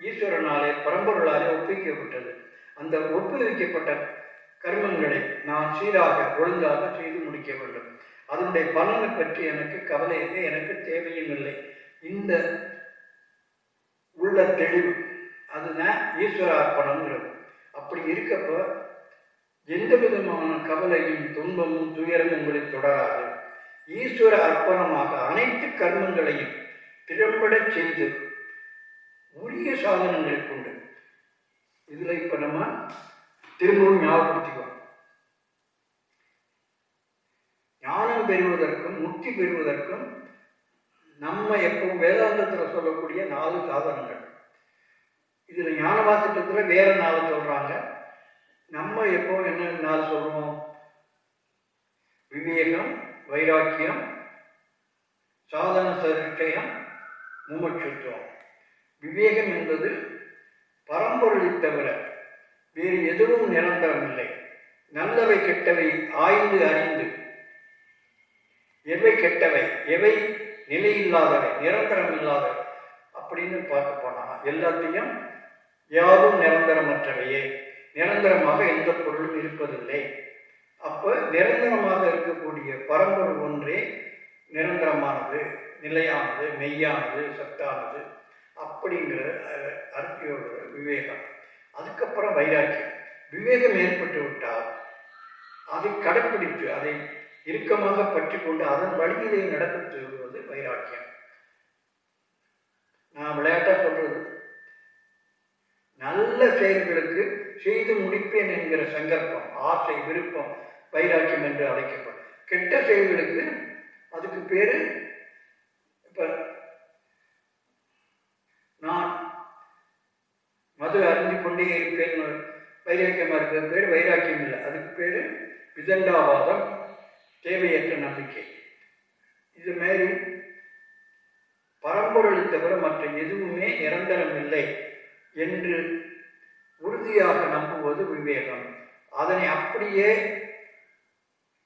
ஈஸ்வரனாலே பரம்பொருளாலே ஒப்புவிக்கப்பட்டது. அந்த ஒப்புவிக்கப்பட்ட கர்மங்களை நான் சீராக ஒழுங்காக செய்து முடிக்க வேண்டும். அதனுடைய பலனை பற்றி எனக்கு கவலை இல்லை எனக்கு தேவையும் இல்லை. இந்த உள்ள தெளிவு அதுதான் ஈஸ்வர அர்ப்பணம்ங்கிறது. அப்படி இருக்கப்போ எந்த விதமான கவலையும் துன்பமும் துயரமும் உங்களை தொடராது. ஈஸ்வர அர்ப்பணமாக அனைத்து கர்மங்களையும் திறம்பட செய்து உரிய சாதனங்களை கொண்டு இதில் இப்போ நம்ம திரும்பவும் ஞாபகப்படுத்திக்கோம் ஞானம் பெறுவதற்கும் முக்தி பெறுவதற்கும் நம்ம எப்பவும் வேதாந்தத்தில் சொல்லக்கூடிய நாலு சாதனங்கள். இதில் ஞான வாசிட்டத்துல வேற நாலு சொல்றாங்க. நம்ம எப்போ என்ன நாலு சொல்கிறோம் விவேகம் வைராக்கியம் சாதன சரிச்சயம் மூமட்சத்துவம். விவேகம் என்பது பரம்பொருளை தவிர வேறு எதுவும் நிரந்தரம் இல்லை நல்லவை கெட்டவை ஆய்ந்து அறிந்து எவை கெட்டவை எவை நிலையில்லாதவை நிரந்தரம் இல்லாதவை அப்படின்னு பார்க்க போனா எல்லாத்தையும் யாரும் நிரந்தரமற்றவையே. நிரந்தரமாக எந்த பொருளும் இருப்பதில்லை. அப்போ நிரந்தரமாக இருக்கக்கூடிய பரம்பொருள் ஒன்றே நிரந்தரமானது நிலையானது மெய்யானது சத்தானது அப்படிங்கிற அர்த்தியோட விவேகம். அதுக்கப்புறம் வைராக்கியம். விவேகம் ஏற்பட்டு விட்டால் அதை கடைப்பிடித்து அதை இறுக்கமாக பற்றி கொண்டு அதன் வழியிலே நடக்க சொல்வது வைராக்கியம். நான் விளையாட்டா சொல்றது? நல்ல செயல்களுக்கு செய்து முடிப்பேன் என்கிற சங்கல்பம் ஆசை விருப்பம் வைராக்கியம் என்று அழைக்கப்படும். கெட்ட செயல்களுக்கு அதுக்கு பேரு இப்போ நான் மது அறிந்து கொண்டே இருப்பேன். வைராக்கியமா இருக்கிற பேர் வைராக்கியம் இல்லை. அதுக்கு பேர் விதண்டாவாதம் தேவையற்ற நம்பிக்கை. இது மாரி பரம்பொருளை தவிர மற்ற எதுவுமே நிரந்தரம் இல்லை என்று உறுதியாக நம்புவது விவேகம். அதனை அப்படியே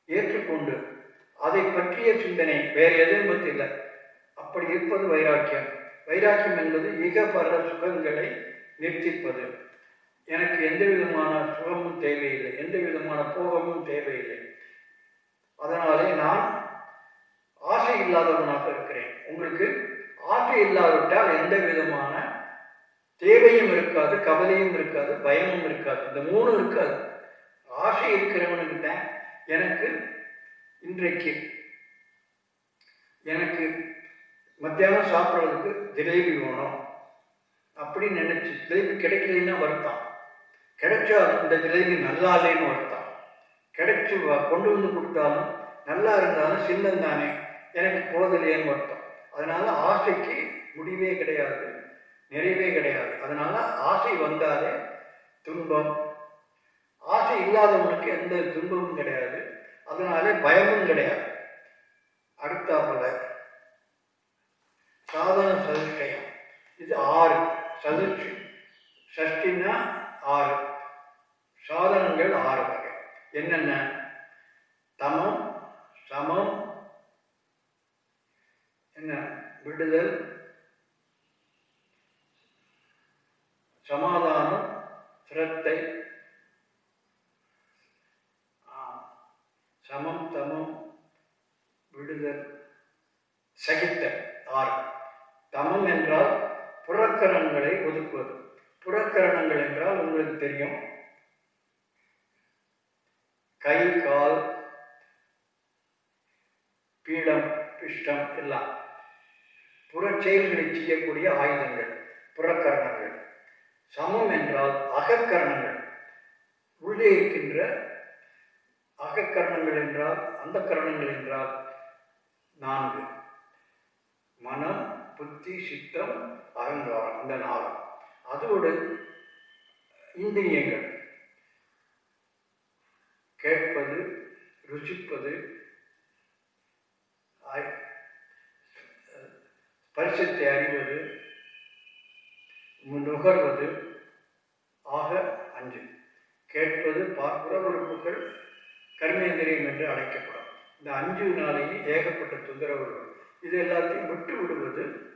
ஏற்றுக்கொண்டு அதை பற்றிய சிந்தனை வேறு எதுவும் பற்றி இல்லை அப்படி இருப்பது வைராக்கியம். வைராக்கியம் என்பது இகபர சுகங்களை நிறுத்திப்பது. எனக்கு எந்த விதமான சுகமும் தேவையில்லை. எந்த விதமான போகமும் தேவையில்லை. அதனாலே நான் ஆசை இல்லாதவனாக இருக்கிறேன். உங்களுக்கு ஆசை இல்லாவிட்டால் எந்த விதமான தேவையும் இருக்காது கவலையும் இருக்காது பயமும் இருக்காது. இந்த மூணு இருக்காது. ஆசை இருக்கிறவனுக்கு தான் எனக்கு இன்றைக்கு எனக்கு மத்தியானம் சாப்பிட்றதுக்கு ஜிலேபி வேணும் அப்படின்னு நினச்சி ஜிலேபி கிடைக்கலன்னா வருத்தம். கிடைச்சா இந்த ஜிலேபி நல்லா இல்லைன்னு வருத்தம். கிடைச்சி கொண்டு வந்து கொடுத்தாலும் நல்லா இருந்தாலும் சின்னம் தானே எனக்கு போதலையேன்னு வருத்தம். அதனால ஆசைக்கு முடிவே கிடையாது நிறைவே கிடையாது. அதனால ஆசை வந்தாலே துன்பம் ஆசை இல்லாதவனுக்கு எந்த துன்பமும் கிடையாது. அதனாலே பயமும் கிடையாது. அடுத்தாப்புல சாதன சதுஷ்டயம் இது ஆறு. சதுர்ச்சி சஷ்டின்னா ஆறு. சாதனங்கள் ஆறு வகை. என்னென்ன? தமம் சமம் என்ன? விடுதல் சமாதானம் சிரத்தை சமம் தமம் விடுதல் சகித்தல் ஆறு. தமம் என்றால் புறக்கரணங்களை ஒதுக்குவது. புறக்கரணங்கள் என்றால் உங்களுக்கு தெரியும். கை கால் பீடம் பிஷ்டம் எல்லாம். புறச்செயல்களை செய்யக்கூடிய ஆயுதங்கள் புறக்கரணங்கள். சமம் என்றால் அகக்கரணங்கள். உள்ளே இருக்கின்ற அகக்கரணங்கள் என்றால் அந்த கரணங்கள் என்றால் நான்கு. மனம் புத்தி சித்தம் அகங்காரம் இந்த நாலு. அதோடு இந்திரியங்கள். கேட்பது ருசிப்பது பரிசத்தை அறிவது நுகர்வது ஆக அஞ்சு. கேட்பது பார்ப்புற உறுப்புகள் கர்மேந்திரியம் என்று அழைக்கப்படும். இந்த அஞ்சு நாளையும் ஏகப்பட்ட தொந்தரவுகள். இது எல்லாத்தையும் விட்டு விடுவது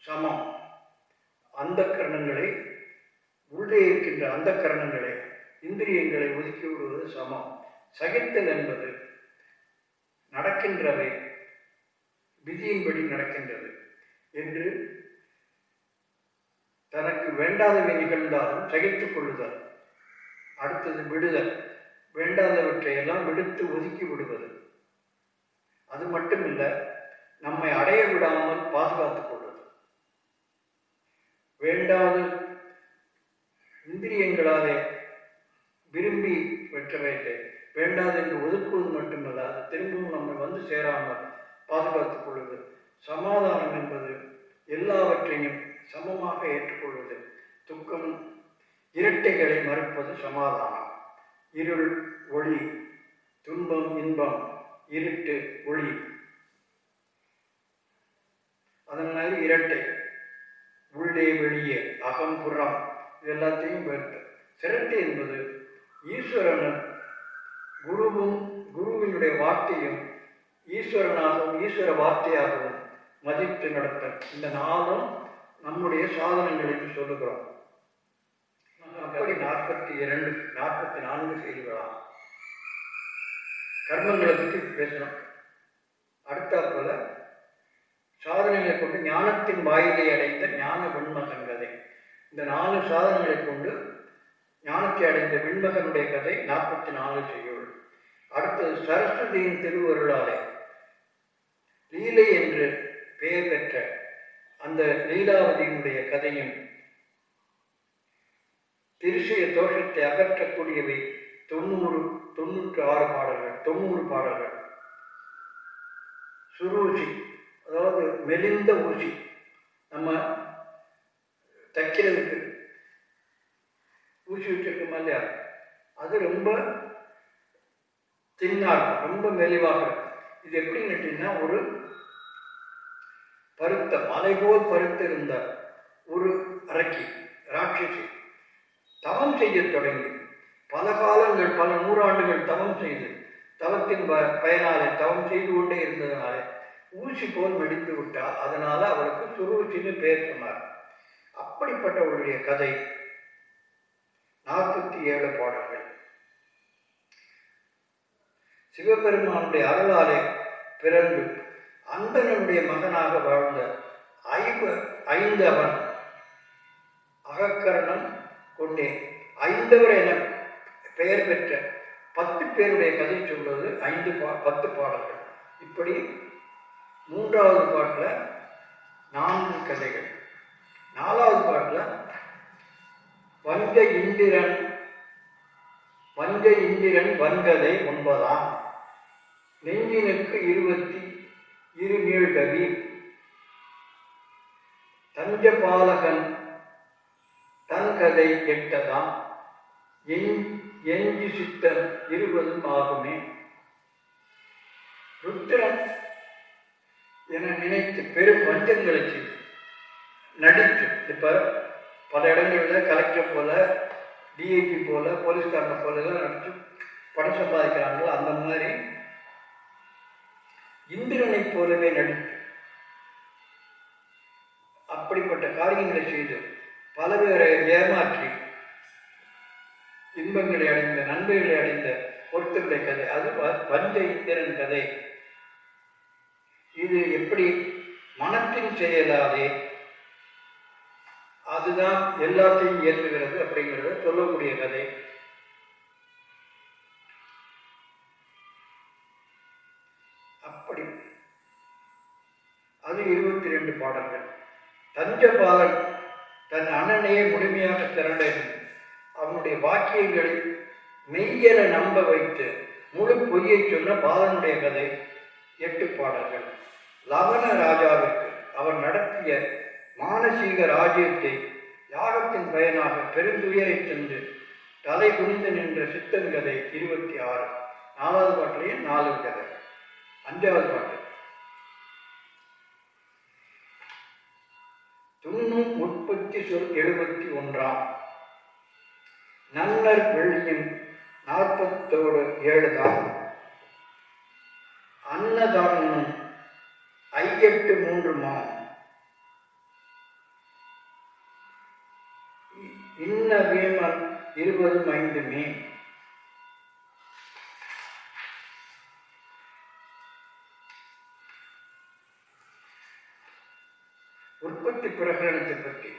சமம். அந்த கரணங்களை உள்ளே இருக்கின்ற அந்த கரணங்களை இந்திரியங்களை ஒதுக்கி விடுவது சமம். சகித்தல் என்பது நடக்கின்றவை விதியின்படி நடக்கின்றது என்று தனக்கு வேண்டாதவை நிகழ்ந்தாலும் சகித்துக் கொள்ளுதல். அடுத்தது விடுதல். வேண்டாதவற்றையெல்லாம் விடுத்து ஒதுக்கி விடுவது. அது மட்டுமில்ல நம்மை அடைய விடாமல் பாதுகாத்துக் கொள்வது. வேண்டாத இந்திரியங்களாலே விரும்பி பெற்றவைகளை வேண்டாது என்று ஒதுக்குவது மட்டுமல்ல அது திரும்பவும் நம்மை வந்து சேராமல் பாதுகாத்துக் கொள்வது. சமாதானம் என்பது எல்லாவற்றையும் சமமாக ஏற்றுக்கொள்வது. துக்கம் இரட்டைகளை மறுப்பது சமாதானம். இருள் ஒளி துன்பம் இன்பம் இருட்டு ஒளி. அதனால இரட்டை. உள்ளே வெளியே அகம் புறம் இது எல்லாத்தையும் சிரட்டை என்பது ஈஸ்வரனும் குருவும் குருவினுடைய வார்த்தையும் ஈஸ்வரனாகவும் ஈஸ்வர வார்த்தையாகவும் மதித்து நடத்தல். இந்த நாளும் நம்முடைய சாதனங்களுக்கு சொல்லுகிறோம். அப்படி நாற்பத்தி இரண்டு நாற்பத்தி நான்கு செய்திகளாம். கர்மங்களை பற்றி பேசணும். அடுத்தாற்போல சாதனைகளை கொண்டு ஞானத்தின் வாயிலை அடைந்த ஞான விண்மகன் கதை இந்த நாலு சாதனைகளை கொண்டு ஞானத்தை அடைந்த விண்மகனுடைய கதை நாற்பத்தி நாலு செய்யுள். அடுத்தது சரஸ்வதியின் திருவருளாலே. லீலை என்று பெயர் பெற்ற அந்த லீலாவதியினுடைய கதையும் திருஷய தோஷத்தை அகற்றக்கூடியவை தொண்ணூறு தொண்ணூற்று ஆறு பாடல்கள் தொண்ணூறு பாடல்கள். சுரூசி அதாவது மெலிந்த ஊசி. நம்ம தைக்கிறதுக்கு ஊசி வச்சிருக்கோமா இல்லையா? அது ரொம்ப தின்னாக ரொம்ப மெலிவாக இருக்கும். இது எப்படின்னு கேட்டிங்கன்னா ஒரு பருத்த மலை போல் பருத்து இருந்த ஒரு அரக்கி ராட்சசி. தவம் செய்ய தொடங்கி பல காலங்கள் பல நூறாண்டுகள் தவம் செய்து தவத்தின் ப பயனாலே தவம் செய்து கொண்டே இருந்ததுனாலே ஊசி போல் வெடித்து விட்டால் அதனால அவருக்கு சுருவூசின்னு பேர் சொன்னார். அப்படிப்பட்டவருடைய கதை நாற்பத்தி ஏழு பாடல்கள். சிவபெருமானுடைய அருளாலே பிறந்து அன்பனுடைய மகனாக வாழ்ந்த ஐவ ஐந்தவன் அகக்கரணன் கொண்டே ஐந்தவர் என பெயர் பெற்ற பத்து பேருடைய கதை சொல்வது ஐந்து பா பத்து பாடல்கள். இப்படி மூன்றாவது பாட்டில் நான்கு கதைகள். நாலாவது பாட்டில் வஞ்ச இந்திரன் வஞ்ச இந்திரன் வன்கதை ஒன்பதாம். நெஞ்சினுக்கு இருபத்தி இரு தஞ்ச தஞ்சபாலகன் தன் கதை எட்டதாம் என் எஞ்சி சித்தன் இருபதும் ஆகுமே. ருத்திரன் என நினைத்து பெரும் வஞ்சங்களுக்கு நடித்து இப்போ பல இடங்களில் கலெக்டர் போல டிஐபி போல போலீஸ்காரனை போல எல்லாம் நடித்து பணம் சம்பாதிக்கிறாங்களோ அந்த மாதிரி இந்திரனைப் போலவே நடித்து அப்படிப்பட்ட காரியங்களை செய்து பல பேரை ஏமாற்றி இன்பங்களை அடைந்த நன்மைகளை அடைந்த ஒருத்தருடைய கதை. அது பஞ்ச இந்திரன் கதை. இது எப்படி மனத்தின் செயலாலே அதுதான் எல்லாத்தையும் இயக்குகிறது அப்படிங்கிறத சொல்லக்கூடிய கதை. அப்படி. அது இருபத்தி ரெண்டு பாடல்கள். தஞ்ச பாடல் தன் அண்ணனையே முழுமையாக திரண்டறிந்து அவனுடைய வாக்கியங்களை மெய்யென நம்ப வைத்து முழு பொய்யை சொன்ன பாலனுடைய கதை எட்டு பாடல்கள். லவண ராஜாவிற்கு அவர் நடத்திய மானசீக ராஜ்யத்தை யாகத்தின் பயனாக பெருந்துயரை சென்று தலை குனிந்து நின்ற சித்தன் கதை இருபத்தி ஆறு. நாலாவது பாட்டிலேயே நாலு கதை. அஞ்சாவது பாட்டு. சொல் எழுபத்தி ஒன்றாம். நல்ல வெள்ளியின் நாற்பத்தோடு ஏழுதான். அன்னதானம் ஐயெட்டு மூன்று மா இன்ன வீமன் இருபதும் ஐந்து மே உற்பத்தி பிரகடனத்தை பற்றி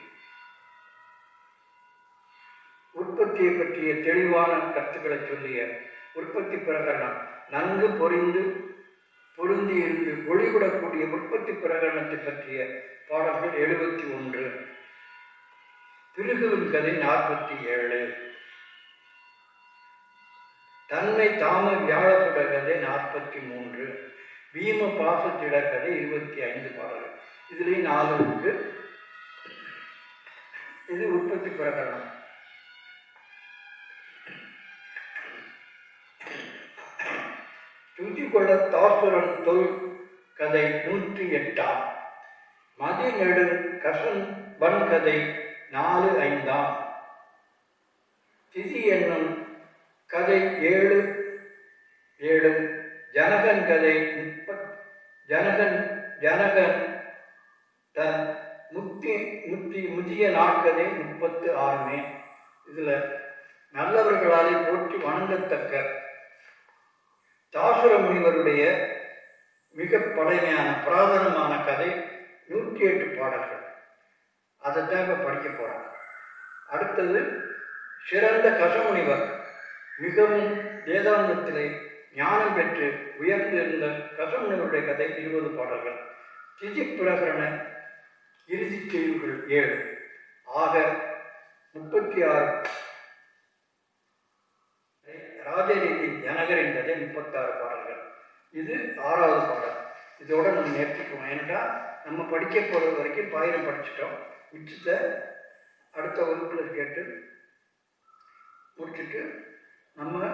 உற்பத்தியை பற்றிய தெளிவான கருத்துக்களை சொல்லிய உற்பத்தி பிரகடனம். நன்கு பொறிந்து பொருந்தி இருந்து ஒளிவிடக்கூடிய உற்பத்தி பிரகடனத்தை பற்றிய பாடல்கள் எழுபத்தி ஒன்று. பிருகுவின் கதை நாற்பத்தி ஏழு. தன்மை தாம வியாழப்புட கதை நாற்பத்தி மூன்று. பீம பாசத்திட கதை இருபத்தி ஐந்து பாடல்கள். இதுலேயும் நாலு இருக்கு இது உற்பத்தி பிரகடனம். துதிகொள்ள தாசுரன் தொல் கதை நூற்றி எட்டாம். மதிநெடு கசன் வன் கதை நாலு ஐந்தாம். திதி என்னும் கதை ஏழு ஏழு ஜனகன் கதை முப்பத் ஜனகன் ஜனகன் தன் முத்தி முத்தி முதிய நாட்கதை முப்பத்து ஆறுமே. இதில் நல்லவர்களாலே போற்றி வணங்கத்தக்க தாசுர முனிவருடைய மிக பழமையான புராதனமான கதை நூற்றி எட்டு பாடல்கள். அதைத்தான் இப்போ படிக்க போகிறோம் அடுத்தது சிறந்த கசமுனிவர். மிகவும் வேதாந்தத்திலே ஞானம் பெற்று உயர்ந்திருந்த கசமுனிவருடைய கதை இருபது பாடல்கள். திதி பிரகரண இறுதிச் செய்திகள் ஏழு. ஆக முப்பத்தி ஆறு காவேரியின் ஜனகர் என்பது முப்பத்தாறு பாடல்கள். இது ஆறாவது பாடல். இதோட நம்ம நிறுத்திக்குவோம் ஏன்னா நம்ம படிக்க போகிறது வரைக்கும் பாயிரம் படிச்சிட்டோம். மிச்சத்தை அடுத்த வகுப்பில் கேட்டு முடிச்சுட்டு நம்ம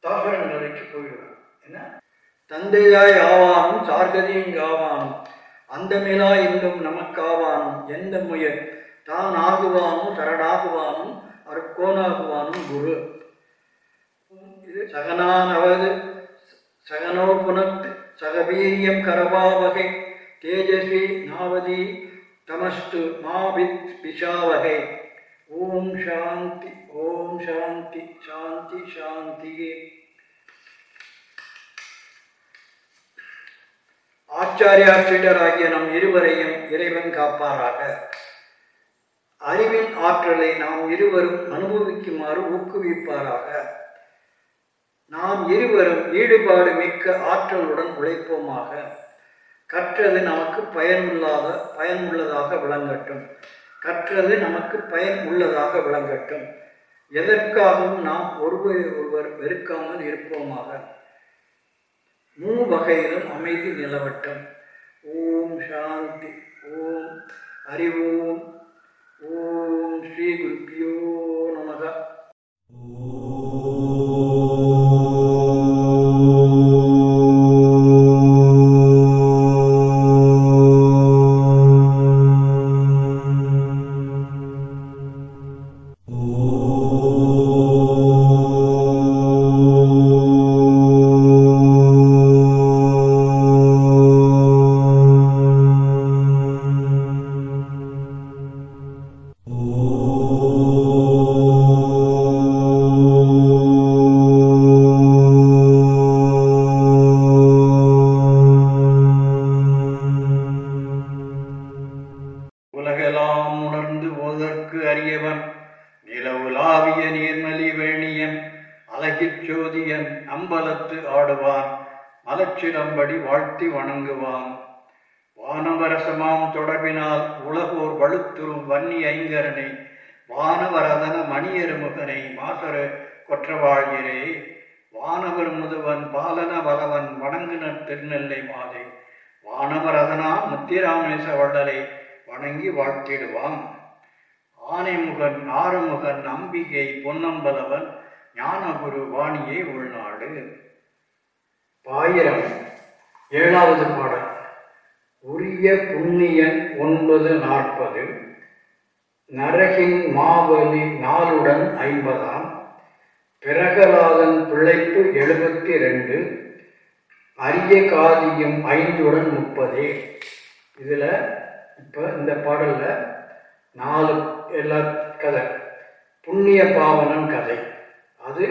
தாகரன் நிலைக்கு போயிடுவோம். என்ன? தந்தையாய் ஆவானும் சார்கதியும் ஆவானும் அந்த மேலா இன்பம் நமக்காவானும். எந்த முயல்? தான் ஆகுவானும் சரணாகுவானும் அருக்கோனாகுவானும் குரு. சகனானவது சகனோ புனத் சகவீரியம் கரவாவகை தேஜஸ்வி நாவதி தமஸ்து மாவித் பிஷாவகை. ஓம் சாந்தி ஓம் சாந்தி சாந்தி சாந்தியே ஆச்சாரியா ஆகிய நம் இருவரையும் இறைவன் காப்பாராக. அறிவின் ஆற்றலை நாம் இருவரும் அனுபவிக்குமாறு ஊக்குவிப்பாராக. நாம் இருவரும் ஈடுபாடு மிக்க ஆற்றலுடன் உழைப்போமாக. கற்றது நமக்கு பயனுள்ளாத பயனுள்ளதாக விளங்கட்டும். கற்றது நமக்கு பயன் உள்ளதாக விளங்கட்டும். எதற்காகவும் நாம் ஒருவர் ஒருவர் வெறுக்காமல் இருப்போமாக. மூ வகையிலும் அமைதி நிலவட்டும். ஓம் சாந்தி ஓம் அறிவோம் ஓம் ஸ்ரீ குருப்பியோ இருபத்தி ரெண்டு அரிய காதியும் ஐந்துடன் முப்பது. இதில் இப்போ இந்த பாடலில் நாலு எல்லா கதை. புண்ணிய பாவனன் கதை. அது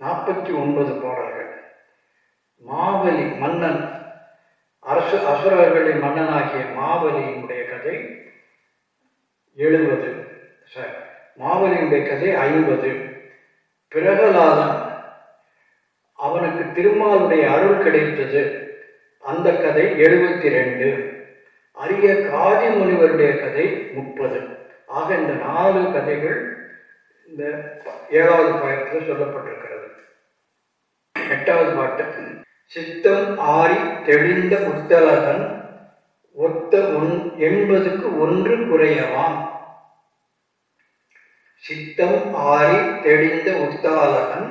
நாற்பத்தி ஒன்பது பாடல்கள். மாவலி மன்னன் அரசு அசுரர்களின் மன்னனாகிய மாவலியினுடைய கதை எழுபது. சார் மாவலியினுடைய கதை ஐம்பது. பிரகலாதன் அவனுக்கு திருமாலுடைய அருள் கிடைத்தது. அந்த கதை எழுபத்தி ரெண்டு அரிய காதி முனிவருடைய கதை முப்பது. ஆக இந்த நாலு கதைகள் இந்த ஏழாவது பாயத்தில் சொல்லப்பட்டிருக்கிறது. எட்டாவது பாட்டு சித்தம் ஆரி தெளிந்த முத்தலகன் ஒத்த ஒன் எண்பதுக்கு ஒன்று குறையவாம். சித்தம் ஆரி தெளிந்த உத்தாலகன்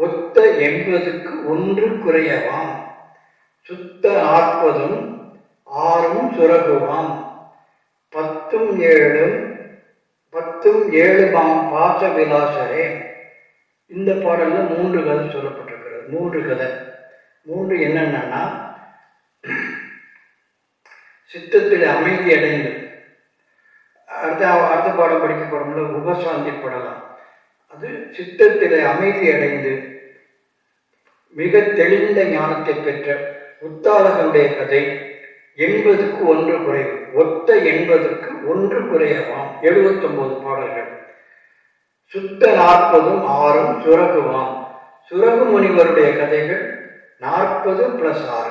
ஒத்த எண்பதுக்கு ஒன்று குறையவாம். சுத்த நாற்பதும் ஆறும் சுரகுவாம். பத்தும் ஏழும் பத்தும் ஏழுமாம் பாச விலாசரே. இந்த பாடலில் மூன்று கதை சொல்லப்பட்டிருக்கிறது. மூன்று கதை. மூன்று என்னென்னா சித்தத்தில் அமைதி அடைந்து அடுத்த அடுத்த பாடம் படிக்க போறோம்ல உபசாந்தி படலாம். அது சித்தத்தில் அமைதி அடைந்து மிக தெளிந்த ஞானத்தை பெற்ற உத்தாலகனுடைய கதை எண்பதுக்கு ஒன்று குறைவு ஒத்த எண்பதுக்கு ஒன்று குறையவாம். எழுபத்தொன்பது பாடல்கள். சுத்த நாற்பதும் ஆறும் சுரகுவாம். சுரகு முனிவருடைய கதைகள் நாற்பது பிளஸ் ஆறு.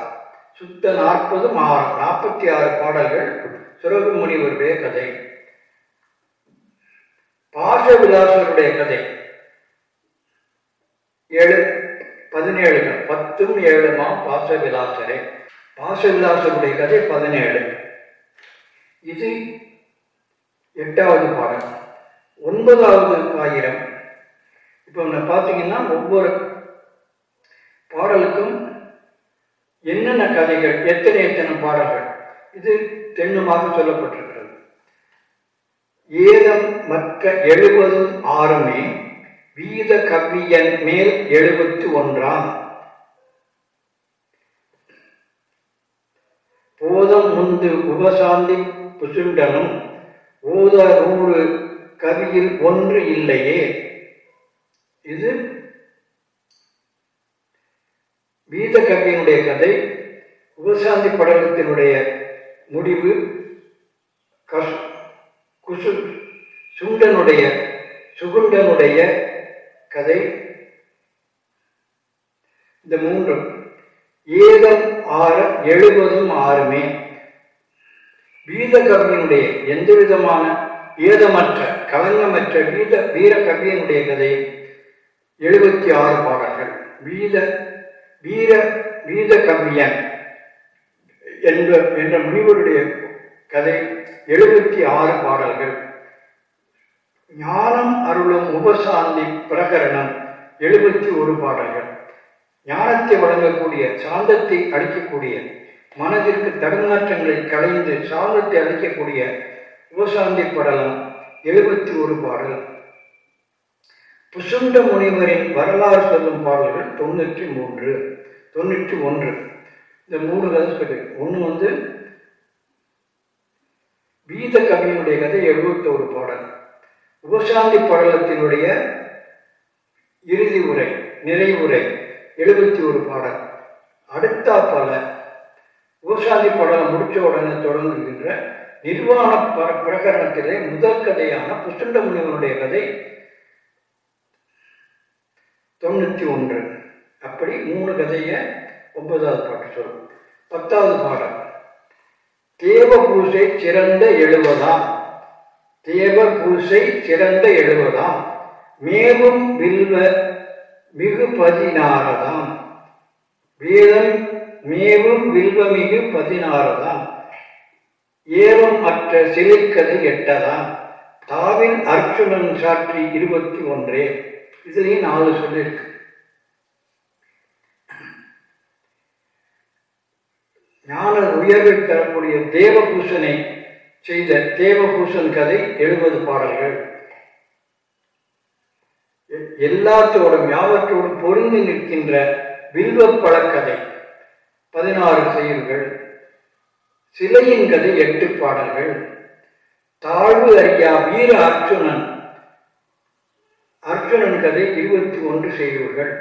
சுத்த நாற்பதும் ஆறு நாற்பத்தி ஆறு பாடல்கள் சுரகு முனிவருடைய கதை. பாசவிலாசருடைய கதை. ஏழு பதினேழு பத்தும் ஏழுமாம் பாசவிலாசரே பாசவிலாசனுடைய கதை பதினேழு. இது எட்டாவது பாடல். ஒன்பதாவது ஆயிரம். இப்போ நான் பார்த்தீங்கன்னா ஒவ்வொரு பாடலுக்கும் என்னென்ன கதைகள் எத்தனை எத்தனை பாடல்கள் இது தென்னுமாக சொல்லப்பட்டிருக்கு. ஏதம் மற்ற எழுபதும் ஆறுமே வீத கவ்வியன் மேல் எழுபத்து ஒன்றாம். போதம் முந்து உபசாந்தி புசுண்டனும் ஓத நூறு கவியில் ஒன்று இல்லையே. இது வீத கவியினுடைய கதை உபசாந்தி படலத்தினுடைய முடிவு கசு குசு சுண்டனுடைய சுகுண்டனுடைய கதை. இந்த மூன்றும் ஏதம் ஆறு எழுபதும் ஆறுமே. வீத கவியினுடைய எந்த விதமான ஏதமற்ற கலங்கமற்ற வீத வீர கவியனுடைய கதை. எழுபத்தி ஆறு பாடல்கள். வீத வீர வீத கவியன் என்ற என்ற முனிவருடைய கதை எழுபத்தி ஆறு பாடல்கள். ஞானம் அருளும் உபசாந்தி பிரகரணம் எழுபத்தி ஒரு பாடல்கள். ஞானத்தை வழங்கக்கூடிய சாந்தத்தை அளிக்கக்கூடிய மனதிற்கு தடுமாற்றங்களை களைந்து சாந்தத்தை அளிக்கக்கூடிய உபசாந்தி படலம் எழுபத்தி ஒரு பாடல். புசுண்ட முனிவரின் வரலாறு சொல்லும் பாடல்கள் தொண்ணூற்றி மூன்று. தொண்ணூற்றி ஒன்று. இந்த மூணு கதை சொல்லி. ஒன்று வந்து வீத கவியினுடைய கதை எழுபத்தோரு பாடல். உபசாந்தி படலத்தினுடைய இறுதி உரை நிறைவுரை எழுபத்தி ஒரு பாடல். அடுத்தா பல. உபசாந்தி படலம் முடிச்ச உடனே தொடங்குகின்ற நிர்வாண பர பிரகரணத்திலே முதல் கதையான புசுண்ட முனிவனுடைய கதை தொண்ணூற்றி ஒன்று. அப்படி மூணு கதையை ஒன்பதாவது பாட்டு சொல்லும் பத்தாவது பாடல். தேவ பூசை சிறந்த எழுவதாம். தேவ பூசை சிறந்த எழுவதாம். மேவும் வில்வ மிகு பதினாறதாம். வேதம் மேவும் வில்வமிகு பதினாறதாம். ஏவம் அற்ற சிலைக்கதை எட்டதாம். தாவின் அர்ச்சுனன் சாற்றி இருபத்தி ஒன்றே. இதுலேயும் நாலு சொல்லியிருக்கு ஞான உயர்வை தரக்கூடிய தேவபூஷனை செய்த தேவபூஷன் கதை எழுபது பாடல்கள். எல்லாத்தோடும் யாவற்றோடும் பொருந்தி நிற்கின்ற வில்வ பழக்கதை பதினாறு செயல்கள் சிலையின் கதை எட்டு பாடல்கள். தாழ்வு அறியா வீர அர்ச்சுனன் அர்ஜுனன் கதை இருபத்தி ஒன்று செய்யுள்கள்.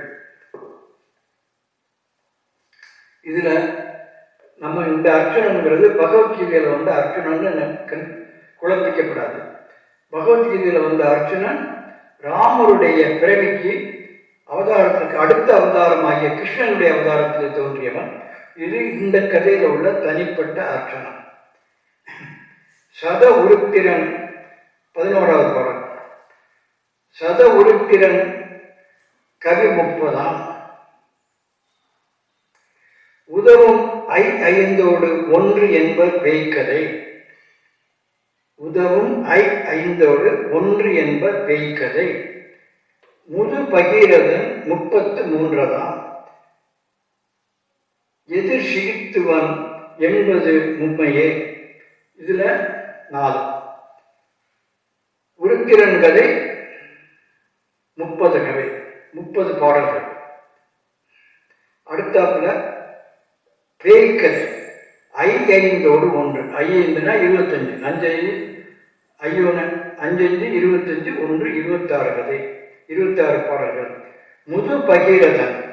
இதுல நம்ம இந்த அர்ஜுனன்கிறது பகவத்கீதையில் வந்து அர்ஜுனன் கண்- குழப்பிக்கப்படாது. பகவத்கீதையில் வந்த அர்ஜுனன் ராமருடைய பிறவிக்கு அவதாரத்துக்கு அடுத்த அவதாரமாகிய கிருஷ்ணனுடைய அவதாரத்தில் தோன்றியவன். இது இந்த கதையில் உள்ள தனிப்பட்ட அர்ச்சனம் சத உருத்திரன் பதினோராவது படம் சத உருத்திரன் கவி முப்பதாம். உதவும் ஐ ஐந்தோடு ஒன்று என்பர் பேய்கதை உதவும் ஐ ஐந்தோடு ஒன்று என்பர் பேய்கதை முது பகீரதன் முப்பத்து மூன்றதாம். எதிர் சிகித்துவன் என்பது உண்மையே. இதுல நாலு. உருத்திரன் கதை முப்பது கதை முப்பது பாடல்கள். அடுத்தாப்புல பேய்க்கதை ஐ ஐந்தோடு ஒன்று. ஐ ஐந்துனா இருபத்தஞ்சு. அஞ்சு ஐயோன அஞ்சஞ்சு இருபத்தஞ்சு ஒன்று இருபத்தாறு கதை. இருபத்தாறு பாடல்கள். முது பகீரதன்.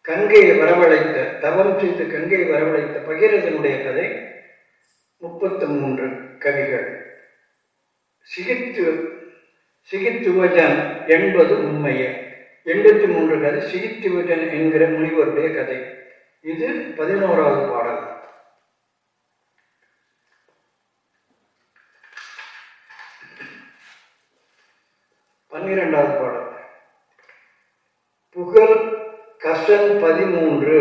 கங்கையை வரவழைத்த தவம் செய்து கங்கையை வரவழைத்த பகீரதனுடைய கதை முப்பத்து மூன்று கவிகள். சிகித்து சிகித்துவஜன் என்பது உண்மையே. எண்பத்தி மூன்று கதை விட்டன் என்கிற முனிவருடைய கதை. இது பதினோராவது பாடல். பன்னிரெண்டாவது பாடல். புகழ் கசன் பதிமூன்று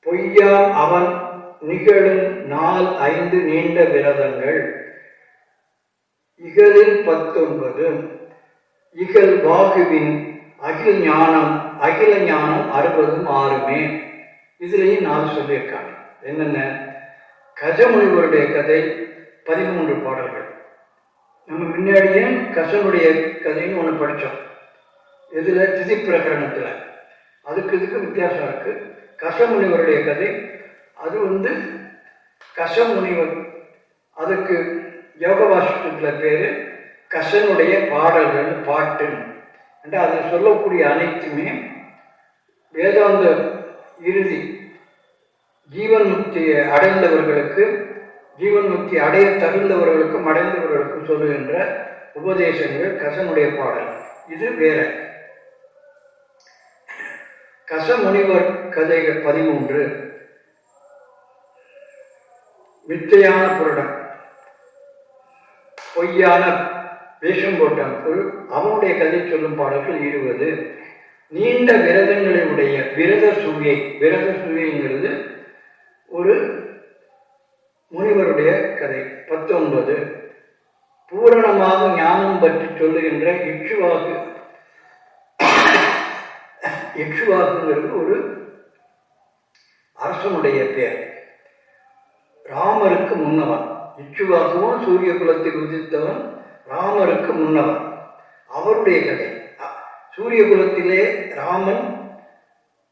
பொய்யா அவன் நிகழும் நாள் ஐந்து நீண்ட விரதங்கள். இகலில் பத்தொன்பது இகல் வாகுவின் அகில ஞானம் அகில ஞானம் அறுபதும் ஆறுமே. இதுலேயும் நாலு சொல்லியிருக்காங்க. என்னென்ன? கஜமுனிவருடைய கதை பதிமூன்று பாடல்கள். நம்ம முன்னாடியே கசனுடைய கதைன்னு ஒன்று படித்தோம் இதில் திதி பிரகரணத்தில். அதுக்கு இதுக்கு வித்தியாசம் இருக்குது கசமுனிவருடைய கதை அது வந்து கசமுனிவர் அதுக்கு யோக வாசிட்டத்தில் பேர் கசனுடைய பாடல்கள் பாட்டுன்னு. அதில் சொல்லக்கூடிய அனைத்துமே வேதாந்த இறுதி ஜீவன் முக்தியை அடைந்தவர்களுக்கு ஜீவன் முக்தி அடைய தகுந்தவர்களுக்கும் அடைந்தவர்களுக்கும் சொல்லுகின்ற உபதேசங்கள் கசனுடைய பாடல் இது வேற கசமுனிவர் கதைகள் பதிமூன்று வித்தையான புரடம் பொய்யான வேஷம் போட்டான் அவனுடைய கதை சொல்லும் பாடல்கள் இருபது நீண்ட விரதங்களை உடைய விரத சுவை விரத சுவைங்கிறது ஒரு முனிவருடைய கதை. பத்தொன்பது. பூரணமாக ஞானம் பற்றி சொல்லுகின்ற இக்ஷுவாகு. இக்ஷுவாகுங்கிறது ஒரு அரசனுடைய பேர் ராமருக்கு முன்னவன். இச்சுவாகவும் சூரிய குலத்தில் உதித்தவன். ராமருக்கு முன்னவர். அவருடைய கதை. சூரிய குலத்திலே ராமன்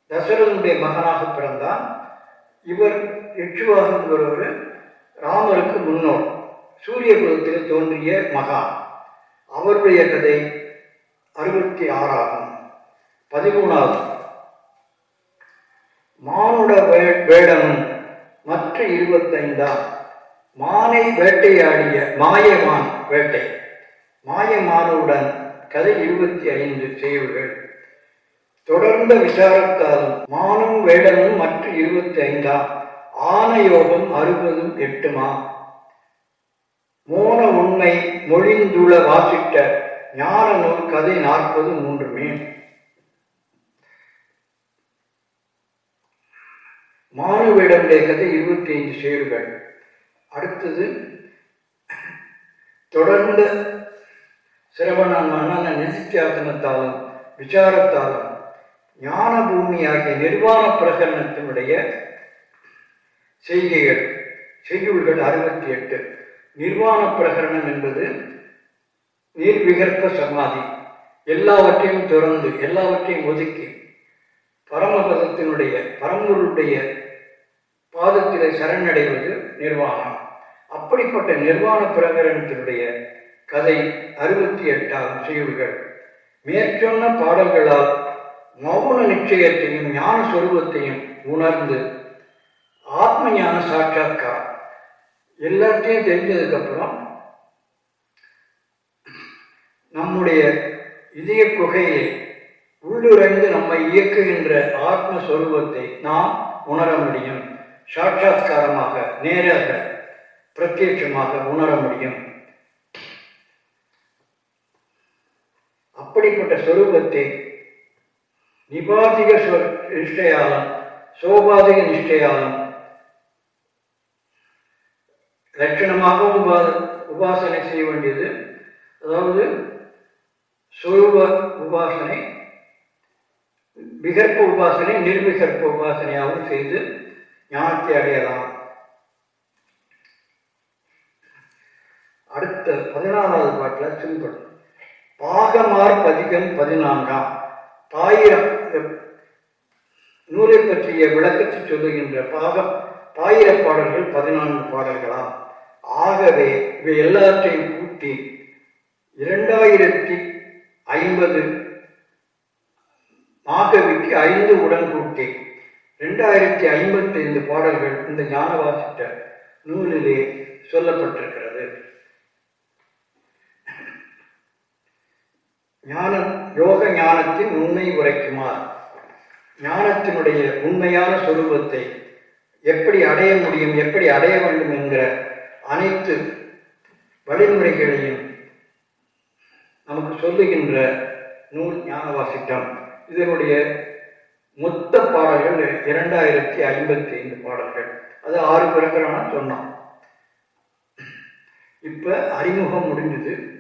தசரதனுடைய மகனாக பிறந்தான். இவர் இச்சுவாகுங்கிறவர் ராமருக்கு முன்னோர். சூரிய குலத்தில் தோன்றிய மகான் அவருடைய கதை அறுபத்தி ஆறாகும். பதிமூணாவது. மானுட வேடமும் மற்ற இருபத்தைந்தாம். மானை வேட்டையாடிய மாயமான் வேட்டை. மாயமானுடன் கதை இருபத்தி ஐந்து செய்வுகள் தொடர்ந்த விசாரத்தாலும் மானும் வேடனும் மற்ற இருபத்தி ஐந்தாம் ஆனயோகம் அறுபதும் எட்டுமா? மோன உண்மை மொழிந்துள வாசிட்ட ஞான நூல் கதை நாற்பது மூன்றுமே? மானுவேடனுடைய கதை இருபத்தி ஐந்து சேருகள் அடுத்தது தொடர்ந்த சிரவண மன்னன நிதித்தியாசனத்தாலும் விசாரத்தாலும் ஞான பூமியாகிய நிர்வாண பிரகரணத்தினுடைய செய்கைகள் செய்யுள்கள் அறுபத்தி எட்டு. நிர்வாண பிரகரணம் என்பது நீர்விகற்ப சமாதி. எல்லாவற்றையும் திறந்து எல்லாவற்றையும் ஒதுக்கி பரமபதத்தினுடைய பரம்பொருளுடைய பாதத்திலே சரணடைவது நிர்வாணம். அப்படிப்பட்ட நிர்வாண பிரகரணத்தினுடைய கதை அறுபத்தி எட்டாம் செய்யுள்கள் மேற்சொன்ன பாடல்களால் மௌன நிச்சயத்தையும் ஞான சொருபத்தையும் உணர்ந்து ஆத்ம ஞான சாட்சாத்காரம். எல்லாத்தையும் தெரிஞ்சதுக்கப்புறம் நம்முடைய இதய குகையை உள்ளுரைந்து நம்மை இயக்குகின்ற ஆத்மஸ்வரூபத்தை நாம் உணர முடியும். சாட்சாத்காரமாக நேராக பிரத்யட்சமாக உணர முடியும். அப்படிப்பட்ட சொரூபத்தை நிபாதிக நிஷ்டையாலும் சோபாதிக நிஷ்டையாலும் லட்சணமாக உபா உபாசனை செய்ய வேண்டியது. அதாவது சொரூப உபாசனை விகற்ப உபாசனை நிர்விகற்ப உபாசனையாகவும் செய்து ஞானத்தை அடையலாம். அடுத்த பதினாலாவது பாட்டில் சிம்படும் பாகமார் பதிகம் பதினான்காம் பாயிரம் நூலை பற்றிய விளக்கத்தை சொல்லுகின்ற பாகம் பாயிர பாடல்கள் பதினான்கு பாடல்களாம். ஆகவே இவை எல்லாத்தையும் கூட்டி இரண்டாயிரத்தி ஐம்பது மாகவிக்கு ஐந்து உடன் கூட்டி ரெண்டாயிரத்தி ஐம்பத்தி ஐந்து பாடல்கள் இந்த ஞானவாசிட்ட நூலிலே சொல்லப்பட்டிருக்கிறது. ஞான யோக ஞானத்தின் உண்மை உரைக்குமார் ஞானத்தினுடைய உண்மையான சொரூபத்தை எப்படி அடைய முடியும் எப்படி அடைய வேண்டும் என்கிற அனைத்து வழிமுறைகளையும் நமக்கு சொல்லுகின்ற நூல் ஞானவாசிட்டம். இதனுடைய மொத்த பாடல்கள் இரண்டாயிரத்தி ஐம்பத்தி ஐந்து பாடல்கள். அது ஆறு பிறக்கிறான்னு சொன்னோம் இப்போ அறிமுகம் முடிஞ்சது.